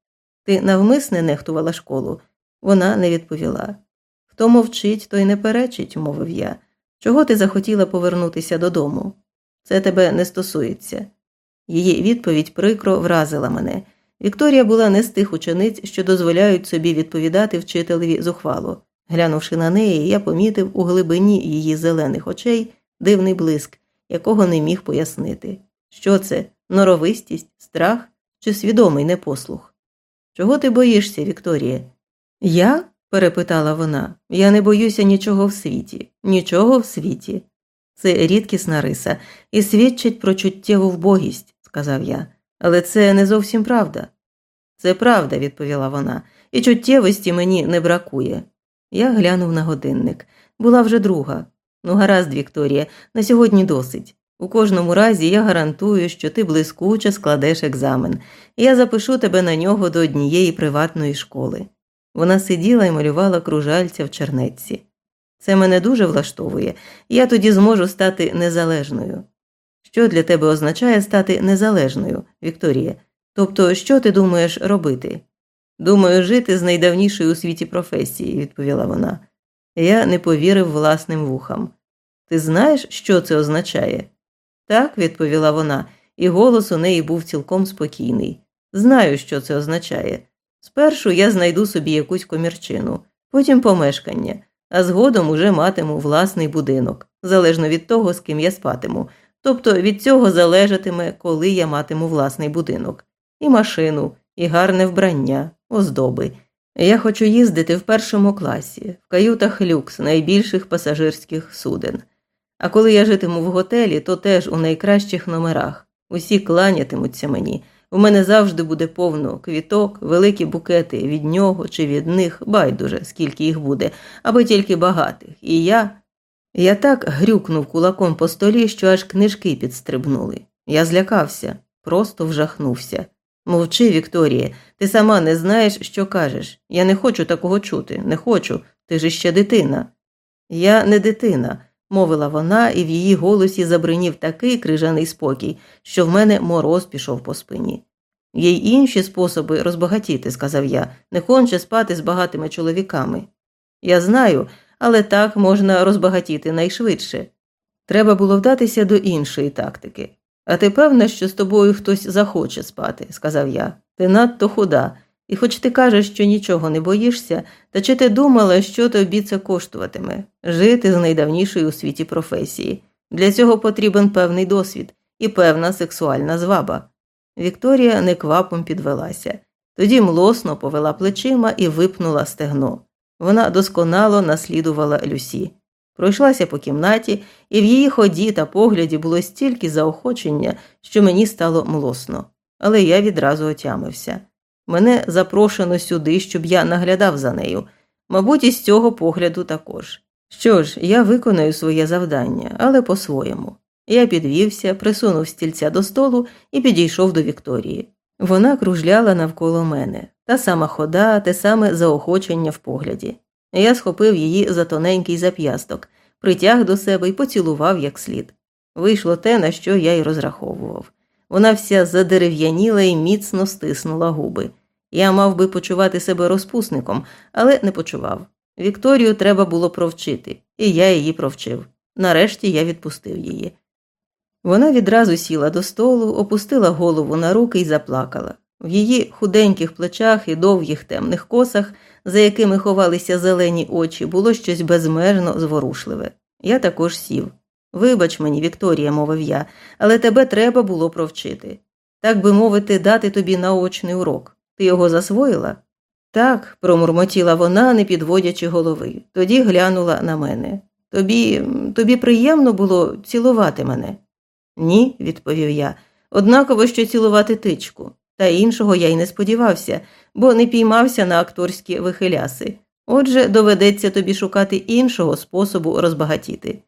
Ти навмисне нехтувала школу? Вона не відповіла. Хто мовчить, той не перечить, мовив я. Чого ти захотіла повернутися додому? Це тебе не стосується. Її відповідь прикро вразила мене. Вікторія була не з тих учениць, що дозволяють собі відповідати вчителеві зухвало. Глянувши на неї, я помітив у глибині її зелених очей дивний блиск, якого не міг пояснити. Що це норовистість, страх чи свідомий непослух? Чого ти боїшся, Вікторія? Я? перепитала вона. Я не боюся нічого в світі, нічого в світі. Це рідкісна риса і свідчить про чуттєву вбогість сказав я, але це не зовсім правда. Це правда, відповіла вона, і чуттєвості мені не бракує. Я глянув на годинник. Була вже друга. Ну, гаразд, Вікторія, на сьогодні досить. У кожному разі я гарантую, що ти блискуче складеш екзамен, я запишу тебе на нього до однієї приватної школи. Вона сиділа і малювала кружальця в чернетці. Це мене дуже влаштовує, я тоді зможу стати незалежною. Що для тебе означає стати незалежною, Вікторія? Тобто, що ти думаєш робити? Думаю, жити з найдавнішої у світі професії, відповіла вона. Я не повірив власним вухам. Ти знаєш, що це означає? Так, відповіла вона, і голос у неї був цілком спокійний. Знаю, що це означає. Спершу я знайду собі якусь комірчину, потім помешкання, а згодом уже матиму власний будинок, залежно від того, з ким я спатиму. Тобто від цього залежатиме, коли я матиму власний будинок, і машину, і гарне вбрання, оздоби. Я хочу їздити в першому класі, в каютах люкс найбільших пасажирських суден. А коли я житиму в готелі, то теж у найкращих номерах. Усі кланятимуться мені. У мене завжди буде повно квіток, великі букети від нього чи від них, байдуже, скільки їх буде, аби тільки багатих. І я я так грюкнув кулаком по столі, що аж книжки підстрибнули. Я злякався, просто вжахнувся. Мовчи, Вікторія, ти сама не знаєш, що кажеш. Я не хочу такого чути, не хочу, ти ж іще дитина. Я не дитина, мовила вона, і в її голосі забринів такий крижаний спокій, що в мене мороз пішов по спині. Є й інші способи розбагатіти, сказав я, не конче спати з багатими чоловіками. Я знаю, але так можна розбагатіти найшвидше. Треба було вдатися до іншої тактики. А ти певна, що з тобою хтось захоче спати, сказав я. Ти надто худа, і хоч ти кажеш, що нічого не боїшся, та чи ти думала, що тобі це коштуватиме жити з найдавнішої у світі професії. Для цього потрібен певний досвід і певна сексуальна зваба. Вікторія неквапом підвелася, тоді млосно повела плечима і випнула стегно. Вона досконало наслідувала Люсі. Пройшлася по кімнаті, і в її ході та погляді було стільки заохочення, що мені стало млосно, але я відразу отямився. Мене запрошено сюди, щоб я наглядав за нею, мабуть, і з цього погляду також. Що ж, я виконую своє завдання, але по-своєму. Я підвівся, присунув стільця до столу і підійшов до Вікторії. Вона кружляла навколо мене, та сама хода, те саме заохочення в погляді. Я схопив її за тоненький зап'ясток, притяг до себе і поцілував як слід. Вийшло те, на що я й розраховував. Вона вся задерев'яніла і міцно стиснула губи. Я мав би почувати себе розпусником, але не почував. Вікторію треба було провчити, і я її провчив. Нарешті я відпустив її. Вона відразу сіла до столу, опустила голову на руки і заплакала. В її худеньких плечах і довгих темних косах, за якими ховалися зелені очі, було щось безмежно зворушливе. Я також сів. Вибач мені, Вікторія, мовив я, але тебе треба було провчити. Так би мовити, дати тобі наочний урок. Ти його засвоїла? Так, промурмотіла вона, не підводячи голови, тоді глянула на мене. Тобі тобі приємно було цілувати мене? Ні, відповів я. Однаково що цілувати тичку. Та іншого я й не сподівався, бо не піймався на акторські вихиляси. Отже, доведеться тобі шукати іншого способу розбагатіти.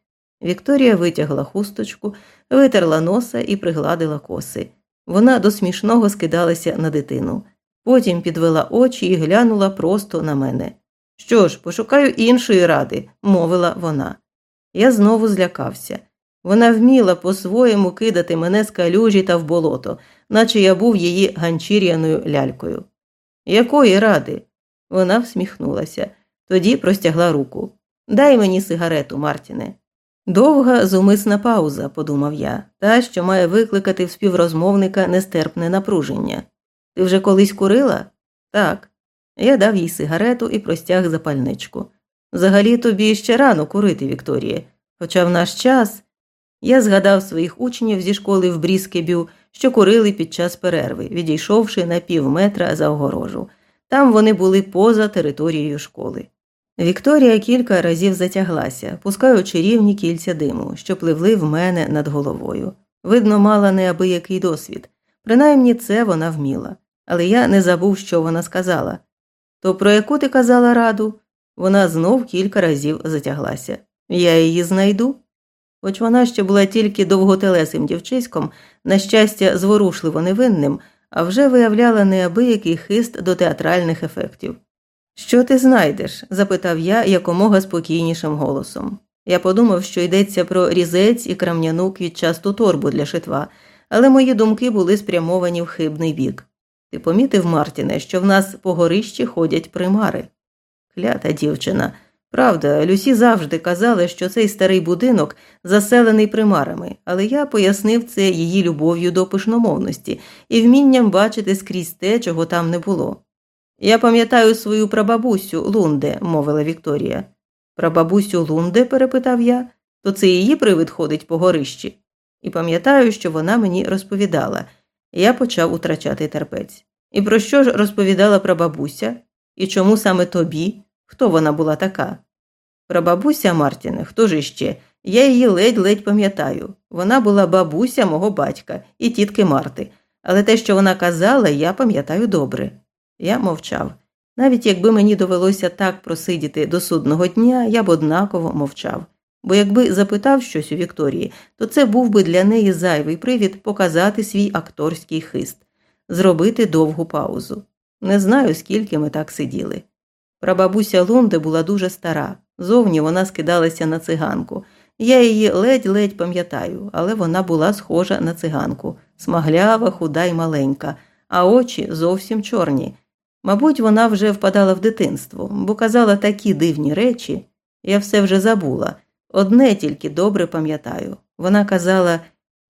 Вікторія витягла хусточку, витерла носа і пригладила коси. Вона до смішного скидалася на дитину. Потім підвела очі і глянула просто на мене. Що ж, пошукаю іншої ради, мовила вона. Я знову злякався. Вона вміла по-своєму кидати мене з калюжі та в болото, наче я був її ганчір'яною лялькою. Якої ради? Вона всміхнулася, тоді простягла руку. Дай мені сигарету, Мартіне. Довга зумисна пауза, подумав я, та, що має викликати в співрозмовника нестерпне напруження. Ти вже колись курила? Так. Я дав їй сигарету і простяг запальничку. Взагалі тобі ще рано курити, Вікторія, хоча в наш час я згадав своїх учнів зі школи в Бріскебю, що курили під час перерви, відійшовши на пів метра за огорожу. Там вони були поза територією школи. Вікторія кілька разів затяглася, пускаючи рівні кільця диму, що пливли в мене над головою. Видно, мала неабиякий досвід. Принаймні це вона вміла. Але я не забув, що вона сказала. То про яку ти казала раду? Вона знов кілька разів затяглася. Я її знайду. Хоч вона ще була тільки довготелесим дівчиськом, на щастя, зворушливо невинним, а вже виявляла неабиякий хист до театральних ефектів. Що ти знайдеш? запитав я якомога спокійнішим голосом. Я подумав, що йдеться про різець і крам'яну квітчасту торбу для шитва, але мої думки були спрямовані в хибний бік. Ти помітив, Мартіне, що в нас по горищі ходять примари? Клята дівчина. Правда, Люсі завжди казала, що цей старий будинок заселений примарами, але я пояснив це її любов'ю до пишномовності і вмінням бачити скрізь те, чого там не було. Я пам'ятаю свою прабабусю Лунде, мовила Вікторія. Прабабусю Лунде? перепитав я, то це її привид ходить по горищі. І пам'ятаю, що вона мені розповідала. Я почав утрачати терпець. І про що ж розповідала прабабуся? І чому саме тобі? Хто вона була така? Прабабуся Мартіне, хто ж іще? Я її ледь-ледь пам'ятаю. Вона була бабуся мого батька і тітки Марти, але те, що вона казала, я пам'ятаю добре. Я мовчав. Навіть якби мені довелося так просидіти до судного дня, я б однаково мовчав. Бо якби запитав щось у Вікторії, то це був би для неї зайвий привід показати свій акторський хист, зробити довгу паузу. Не знаю, скільки ми так сиділи. Прабабуся Лунде була дуже стара, зовні вона скидалася на циганку. Я її ледь-ледь пам'ятаю, але вона була схожа на циганку, смаглява, худа й маленька, а очі зовсім чорні. Мабуть, вона вже впадала в дитинство, бо казала такі дивні речі. Я все вже забула. Одне тільки добре пам'ятаю. Вона казала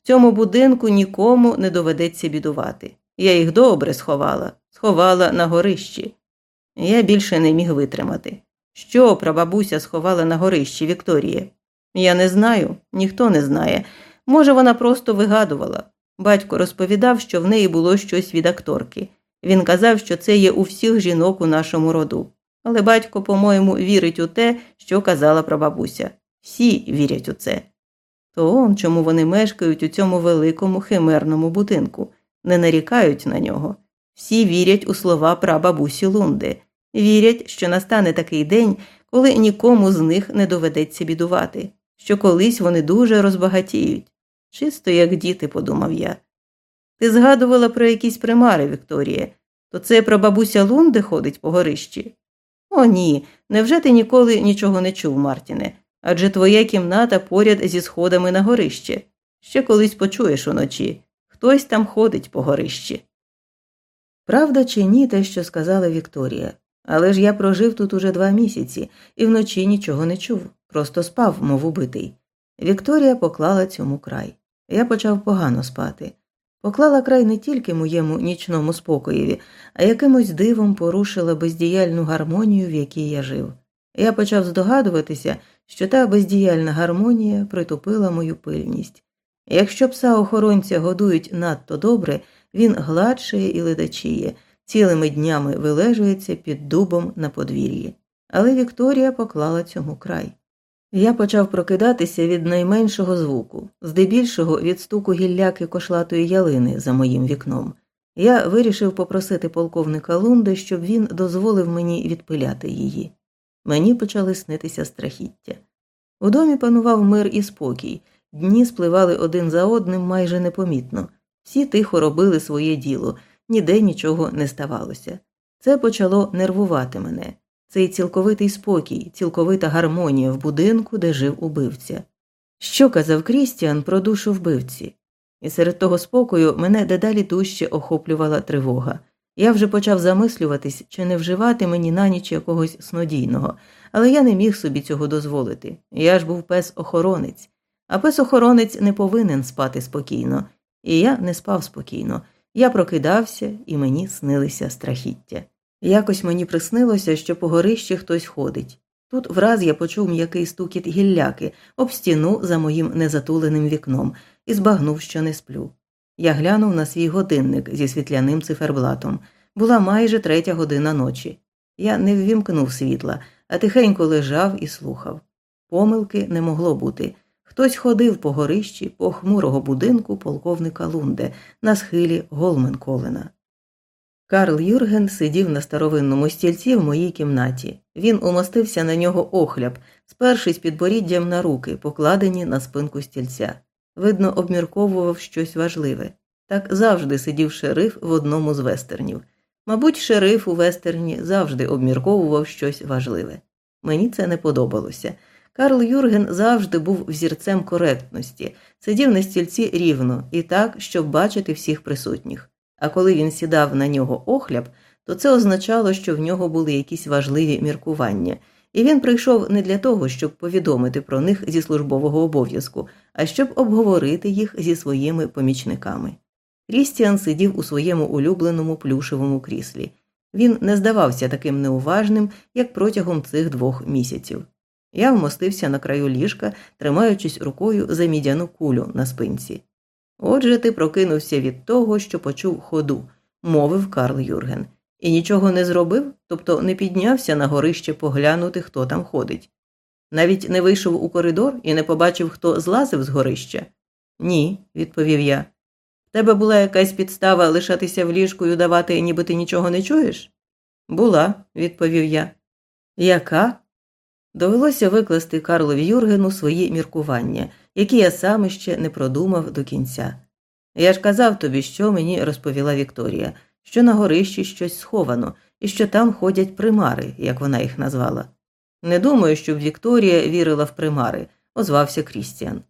в цьому будинку нікому не доведеться бідувати. Я їх добре сховала, сховала на горищі. Я більше не міг витримати. Що прабабуся сховала на горищі Вікторії? Я не знаю, ніхто не знає. Може, вона просто вигадувала. Батько розповідав, що в неї було щось від акторки. Він казав, що це є у всіх жінок у нашому роду. Але батько, по-моєму, вірить у те, що казала прабабуся. Всі вірять у це. То он чому вони мешкають у цьому великому химерному будинку, не нарікають на нього. Всі вірять у слова прабабусі Лунди, вірять, що настане такий день, коли нікому з них не доведеться бідувати, що колись вони дуже розбагатіють. Чисто як діти, подумав я. Ти згадувала про якісь примари, Вікторія, то це прабабуся Лунди ходить по горищі? О, ні. Невже ти ніколи нічого не чув, Мартіне? Адже твоя кімната поряд зі сходами на горище. Ще колись почуєш уночі. Хтось там ходить по горищі. Правда чи ні, те, що сказала Вікторія. Але ж я прожив тут уже два місяці і вночі нічого не чув, просто спав, мов убитий. Вікторія поклала цьому край. Я почав погано спати. Поклала край не тільки моєму нічному спокоєві, а якимось дивом порушила бездіяльну гармонію, в якій я жив. Я почав здогадуватися, що та бездіяльна гармонія притупила мою пильність. Якщо пса охоронця годують надто добре, він гладшає і ледачіє, цілими днями вилежується під дубом на подвір'ї. Але Вікторія поклала цьому край. Я почав прокидатися від найменшого звуку, здебільшого від стуку гілляки кошлатої ялини за моїм вікном. Я вирішив попросити полковника Лунди, щоб він дозволив мені відпиляти її. Мені почали снитися страхіття. У домі панував мир і спокій, дні спливали один за одним майже непомітно. Всі тихо робили своє діло, ніде нічого не ставалося. Це почало нервувати мене цей цілковитий спокій, цілковита гармонія в будинку, де жив убивця. Що казав Крістіан про душу вбивці? І серед того спокою мене дедалі дужче охоплювала тривога. Я вже почав замислюватись, чи не вживати мені на ніч якогось снодійного, але я не міг собі цього дозволити. Я ж був пес-охоронець, а пес-охоронець не повинен спати спокійно, і я не спав спокійно. Я прокидався, і мені снилися страхіття. Якось мені приснилося, що по горищі хтось ходить. Тут враз я почув м'який стукіт гілляки об стіну за моїм незатуленим вікном і збагнув, що не сплю. Я глянув на свій годинник зі світляним циферблатом. Була майже третя година ночі. Я не ввімкнув світла, а тихенько лежав і слухав. Помилки не могло бути. Хтось ходив по горищі похмурого будинку полковника Лунде на схилі Голменколена. Карл Юрген сидів на старовинному стільці в моїй кімнаті. Він умостився на нього охляб, спершись підборіддям на руки, покладені на спинку стільця. Видно, обмірковував щось важливе. Так завжди сидів шериф в одному з вестернів. Мабуть, шериф у вестерні завжди обмірковував щось важливе. Мені це не подобалося. Карл Юрген завжди був взірцем коректності, сидів на стільці рівно і так, щоб бачити всіх присутніх а коли він сідав на нього охляб, то це означало, що в нього були якісь важливі міркування, і він прийшов не для того, щоб повідомити про них зі службового обов'язку, а щоб обговорити їх зі своїми помічниками. Крістіан сидів у своєму улюбленому плюшевому кріслі. Він не здавався таким неуважним, як протягом цих двох місяців. Я вмостився на краю ліжка, тримаючись рукою за мідяну кулю на спинці. Отже, ти прокинувся від того, що почув ходу, мовив Карл Юрген, і нічого не зробив, тобто не піднявся на горище поглянути, хто там ходить. Навіть не вийшов у коридор і не побачив, хто злазив з горища? Ні, відповів я. В тебе була якась підстава лишатися в ліжку і удавати, ніби ти нічого не чуєш? Була, відповів я. Яка? Довелося викласти Карлові Юргену свої міркування, які я сам ще не продумав до кінця. Я ж казав тобі, що мені розповіла Вікторія, що на горищі щось сховано і що там ходять примари, як вона їх назвала. Не думаю, щоб Вікторія вірила в примари, озвався Крістіан.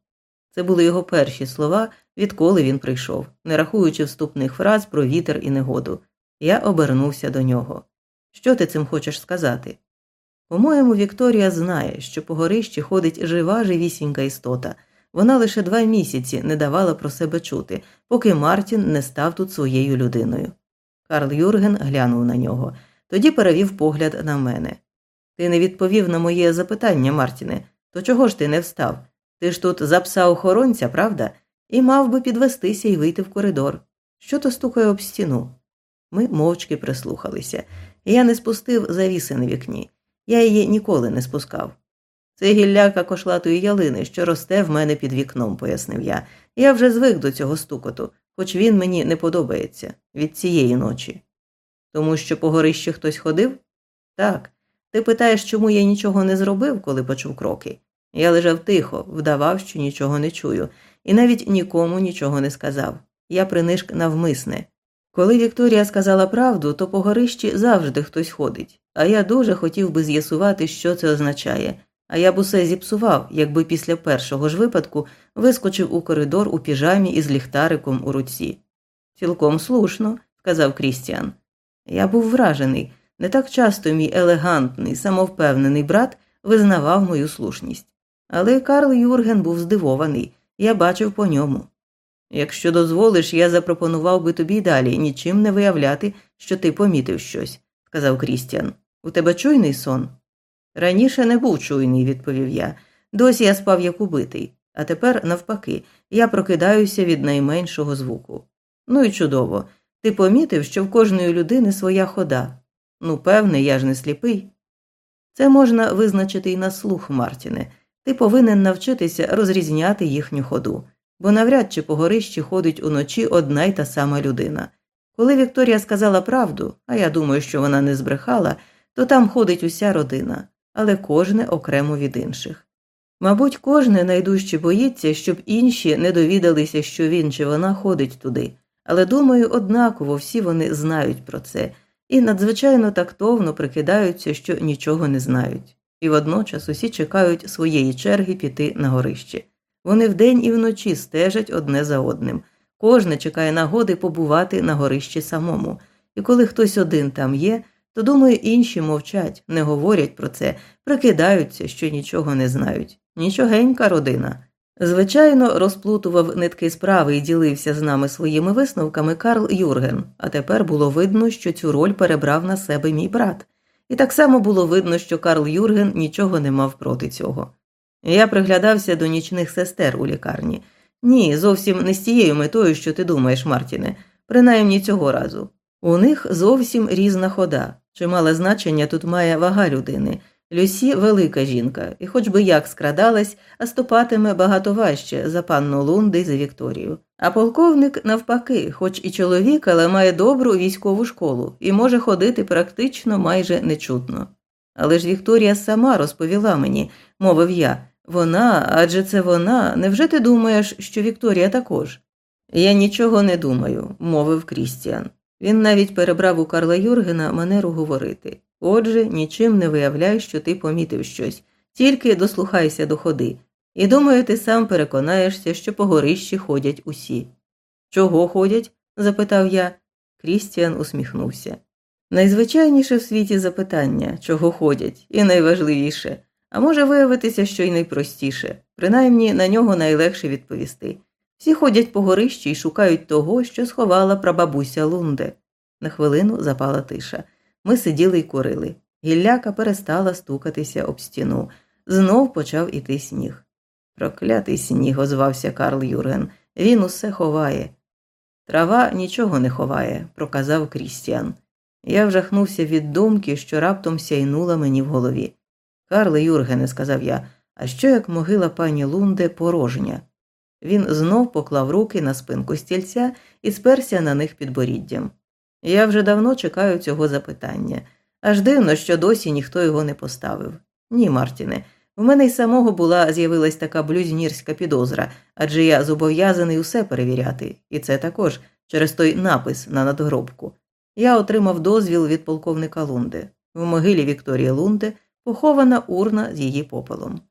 Це були його перші слова, відколи він прийшов, не рахуючи вступних фраз про вітер і негоду. Я обернувся до нього. Що ти цим хочеш сказати? По-моєму, Вікторія знає, що по горищі ходить жива живісінька істота. Вона лише два місяці не давала про себе чути, поки Мартін не став тут своєю людиною. Карл Юрген глянув на нього, тоді перевів погляд на мене. Ти не відповів на моє запитання, Мартіне, то чого ж ти не встав? Ти ж тут за пса охоронця, правда? І мав би підвестися і вийти в коридор. Що то стукає об стіну? Ми мовчки прислухалися. Я не спустив завіси на вікні. Я її ніколи не спускав. Це гілляка кошлатої ялини, що росте в мене під вікном, пояснив я. Я вже звик до цього стукоту, хоч він мені не подобається від цієї ночі. Тому що по горищі хтось ходив? Так. Ти питаєш, чому я нічого не зробив, коли почув кроки. Я лежав тихо, вдавав, що нічого не чую, і навіть нікому нічого не сказав. Я принишк навмисне. Коли Вікторія сказала правду, то по горищі завжди хтось ходить, а я дуже хотів би з'ясувати, що це означає. А я б усе зіпсував, якби після першого ж випадку вискочив у коридор у піжамі із ліхтариком у руці. Цілком слушно, сказав Крістіан. Я був вражений. Не так часто мій елегантний, самовпевнений брат визнавав мою слушність. Але Карл Юрген був здивований, я бачив по ньому. Якщо дозволиш, я запропонував би тобі далі нічим не виявляти, що ти помітив щось, сказав Крістіан. У тебе чуйний сон? Раніше не був чуйний, відповів я. Досі я спав як убитий, а тепер, навпаки, я прокидаюся від найменшого звуку. Ну і чудово. Ти помітив, що в кожної людини своя хода. Ну, певне, я ж не сліпий. Це можна визначити і на слух, Мартіне. Ти повинен навчитися розрізняти їхню ходу, бо навряд чи по горищі ходить уночі одна й та сама людина. Коли Вікторія сказала правду, а я думаю, що вона не збрехала, то там ходить уся родина, але кожне окремо від інших. Мабуть, кожне найдужче боїться, щоб інші не довідалися, що він чи вона ходить туди, але думаю, однаково всі вони знають про це і надзвичайно тактовно прикидаються, що нічого не знають, і водночас усі чекають своєї черги піти на горище. Вони вдень і вночі стежать одне за одним, кожне чекає нагоди побувати на горищі самому, і коли хтось один там є, то, думаю, інші мовчать, не говорять про це, прикидаються, що нічого не знають. Нічогенька родина. Звичайно, розплутував нитки справи і ділився з нами своїми висновками Карл Юрген, а тепер було видно, що цю роль перебрав на себе мій брат. І так само було видно, що Карл Юрген нічого не мав проти цього. Я приглядався до нічних сестер у лікарні. Ні, зовсім не з тією метою, що ти думаєш, Мартіне, принаймні цього разу. У них зовсім різна хода. Чимале значення тут має вага людини. Люсі велика жінка, і хоч би як скрадалась, а ступатиме багато важче за панну Лунди і за Вікторію. А полковник, навпаки, хоч і чоловік, але має добру військову школу і може ходити практично майже нечутно. Але ж Вікторія сама розповіла мені, мовив я, вона, адже це вона, невже ти думаєш, що Вікторія також? Я нічого не думаю, мовив Крістіан. Він навіть перебрав у Карла Юргена манеру говорити. Отже, нічим не виявляй, що ти помітив щось, тільки дослухайся до ходи, і думаю, ти сам переконаєшся, що по горищі ходять усі. Чого ходять? запитав я. Крістіан усміхнувся. Найзвичайніше в світі запитання, чого ходять, і найважливіше, а може виявитися, що й найпростіше, принаймні на нього найлегше відповісти. Всі ходять по горищі і шукають того, що сховала прабабуся Лунде. На хвилину запала тиша. Ми сиділи й курили. Гілляка перестала стукатися об стіну. Знов почав іти сніг. Проклятий сніг, озвався Карл Юрген. Він усе ховає. Трава нічого не ховає, проказав Крістіан. Я вжахнувся від думки, що раптом сяйнула мені в голові. Карле Юргене, сказав я, а що як могила пані Лунде порожня? Він знов поклав руки на спинку стільця і сперся на них підборіддям. Я вже давно чекаю цього запитання. Аж дивно, що досі ніхто його не поставив. Ні, Мартіне, в мене й самого була з'явилась така блюзнірська підозра, адже я зобов'язаний усе перевіряти, і це також через той напис на надгробку. Я отримав дозвіл від полковника Лунди. В могилі Вікторії Лунди похована урна з її попелом.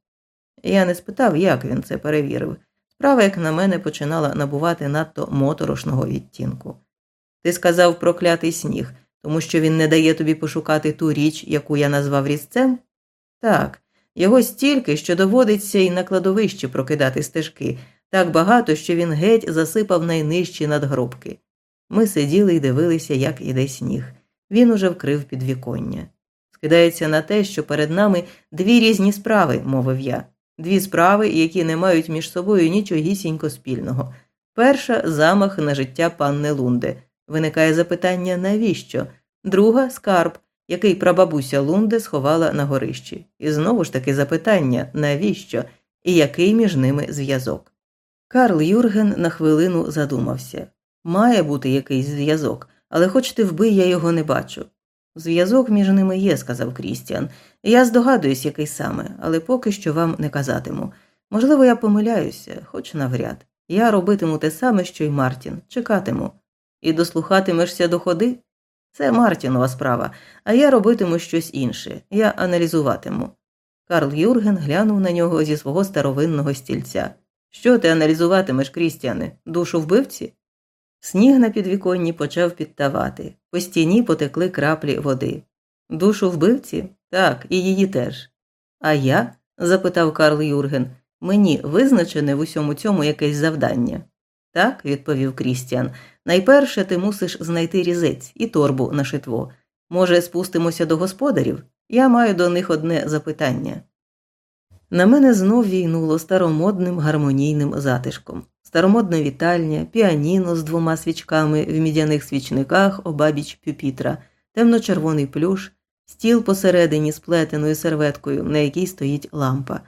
Я не спитав, як він це перевірив. Справа, як на мене, починала набувати надто моторошного відтінку. Ти сказав проклятий сніг, тому що він не дає тобі пошукати ту річ, яку я назвав різцем? Так, його стільки, що доводиться і на кладовищі прокидати стежки, так багато, що він геть засипав найнижчі надгробки. Ми сиділи і дивилися, як іде сніг. Він уже вкрив підвіконня. Скидається на те, що перед нами дві різні справи, мовив я, дві справи, які не мають між собою нічогісінько спільного. Перша замах на життя панни Лунде. Виникає запитання, навіщо? Друга скарб, який прабабуся Лунде сховала на горищі. І знову ж таки запитання, навіщо і який між ними зв'язок. Карл Юрген на хвилину задумався має бути якийсь зв'язок, але хоч ти вбий, я його не бачу. Зв'язок між ними є, сказав Крістіан. Я здогадуюсь, який саме, але поки що вам не казатиму. Можливо, я помиляюся, хоч навряд. Я робитиму те саме, що й Мартін, чекатиму. І дослухатимешся до ходи? Це Мартінова справа, а я робитиму щось інше, я аналізуватиму. Карл Юрген глянув на нього зі свого старовинного стільця. Що ти аналізуватимеш, Крістіане, душу вбивці? Сніг на підвіконні почав підтавати, по стіні потекли краплі води. Душу вбивці? Так, і її теж. А я? запитав Карл Юрген, мені визначене в усьому цьому якесь завдання. Так, відповів Крістіан, найперше ти мусиш знайти різець і торбу на шитво. Може, спустимося до господарів? Я маю до них одне запитання. На мене знов війнуло старомодним гармонійним затишком. Старомодна вітальня, піаніно з двома свічками в мідяних свічниках обабіч пюпітра, темно-червоний плюш, стіл посередині з плетеною серветкою, на якій стоїть лампа.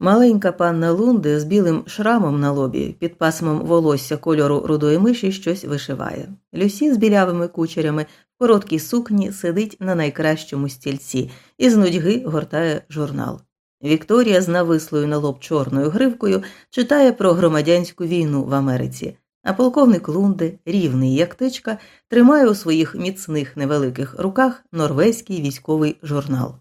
Маленька панна Лунде з білим шрамом на лобі, під пасмом волосся кольору рудої миші щось вишиває. Люсі з білявими кучерями в короткій сукні сидить на найкращому стільці і з нудьги гортає журнал. Вікторія з навислою на лоб чорною гривкою читає про громадянську війну в Америці, а полковник Лунде, рівний як тичка, тримає у своїх міцних невеликих руках норвезький військовий журнал.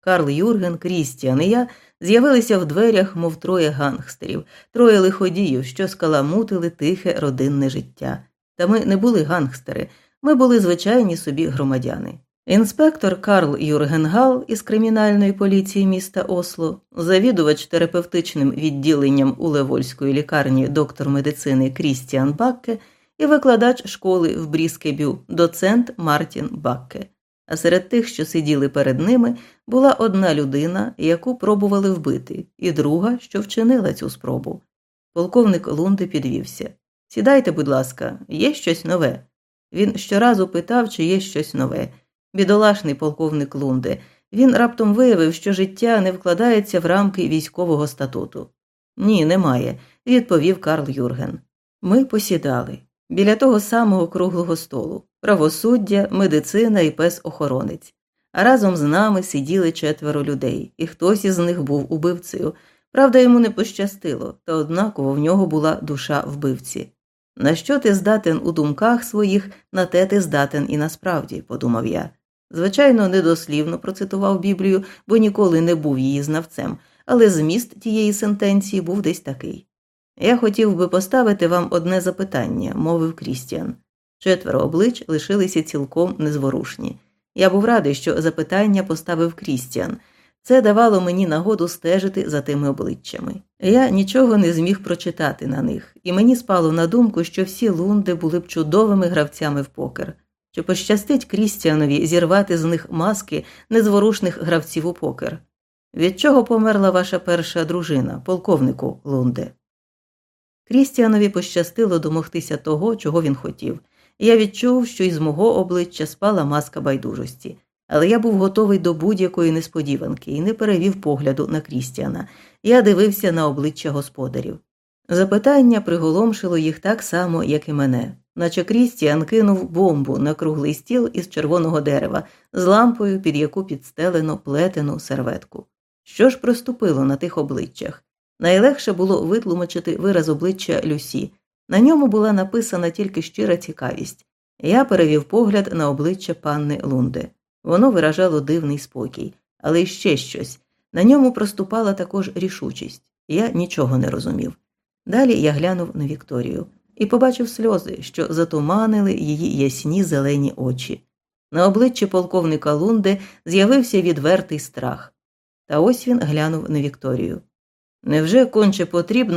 Карл Юрген, Крістіан і я з'явилися в дверях, мов троє гангстерів, троє лиходіїв, що скаламутили тихе родинне життя. Та ми не були гангстери, ми були звичайні собі громадяни. Інспектор Карл Юргенгал із кримінальної поліції міста Осло, завідувач терапевтичним відділенням у Левольської лікарні доктор медицини Крістіан Бакке і викладач школи в Бріскебю, доцент Мартін Бакке. А серед тих, що сиділи перед ними, була одна людина, яку пробували вбити, і друга, що вчинила цю спробу. Полковник Лунди підвівся. Сідайте, будь ласка, є щось нове. Він щоразу питав, чи є щось нове. Бідолашний полковник Лунде. Він раптом виявив, що життя не вкладається в рамки військового статуту. Ні, немає, відповів Карл Юрген. Ми посідали біля того самого круглого столу правосуддя, медицина і пес охоронець. А разом з нами сиділи четверо людей, і хтось із них був убивцею. Правда, йому не пощастило, та однаково в нього була душа вбивці. На що ти здатен у думках своїх, на те ти здатен і насправді, подумав я. Звичайно, недослівно процитував Біблію, бо ніколи не був її знавцем, але зміст тієї сентенції був десь такий. Я хотів би поставити вам одне запитання, мовив Крістіан. Четверо облич лишилися цілком незворушні. Я був радий, що запитання поставив Крістіан. Це давало мені нагоду стежити за тими обличчями. Я нічого не зміг прочитати на них, і мені спало на думку, що всі лунди були б чудовими гравцями в покер. Чи пощастить Крістіанові зірвати з них маски незворушних гравців у покер? Від чого померла ваша перша дружина, полковнику Лунде? Крістіанові пощастило домогтися того, чого він хотів. Я відчув, що із мого обличчя спала маска байдужості, але я був готовий до будь-якої несподіванки і не перевів погляду на Крістіана. Я дивився на обличчя господарів. Запитання приголомшило їх так само, як і мене, наче Крістіан кинув бомбу на круглий стіл із червоного дерева з лампою, під яку підстелено плетену серветку. Що ж проступило на тих обличчях? Найлегше було витлумачити вираз обличчя Люсі. На ньому була написана тільки щира цікавість. Я перевів погляд на обличчя панни Лунде. Воно виражало дивний спокій, але й ще щось На ньому проступала також рішучість, я нічого не розумів. Далі я глянув на Вікторію і побачив сльози, що затуманили її ясні зелені очі. На обличчі полковника Лунде з'явився відвертий страх. Та ось він глянув на Вікторію. Невже конче потрібно,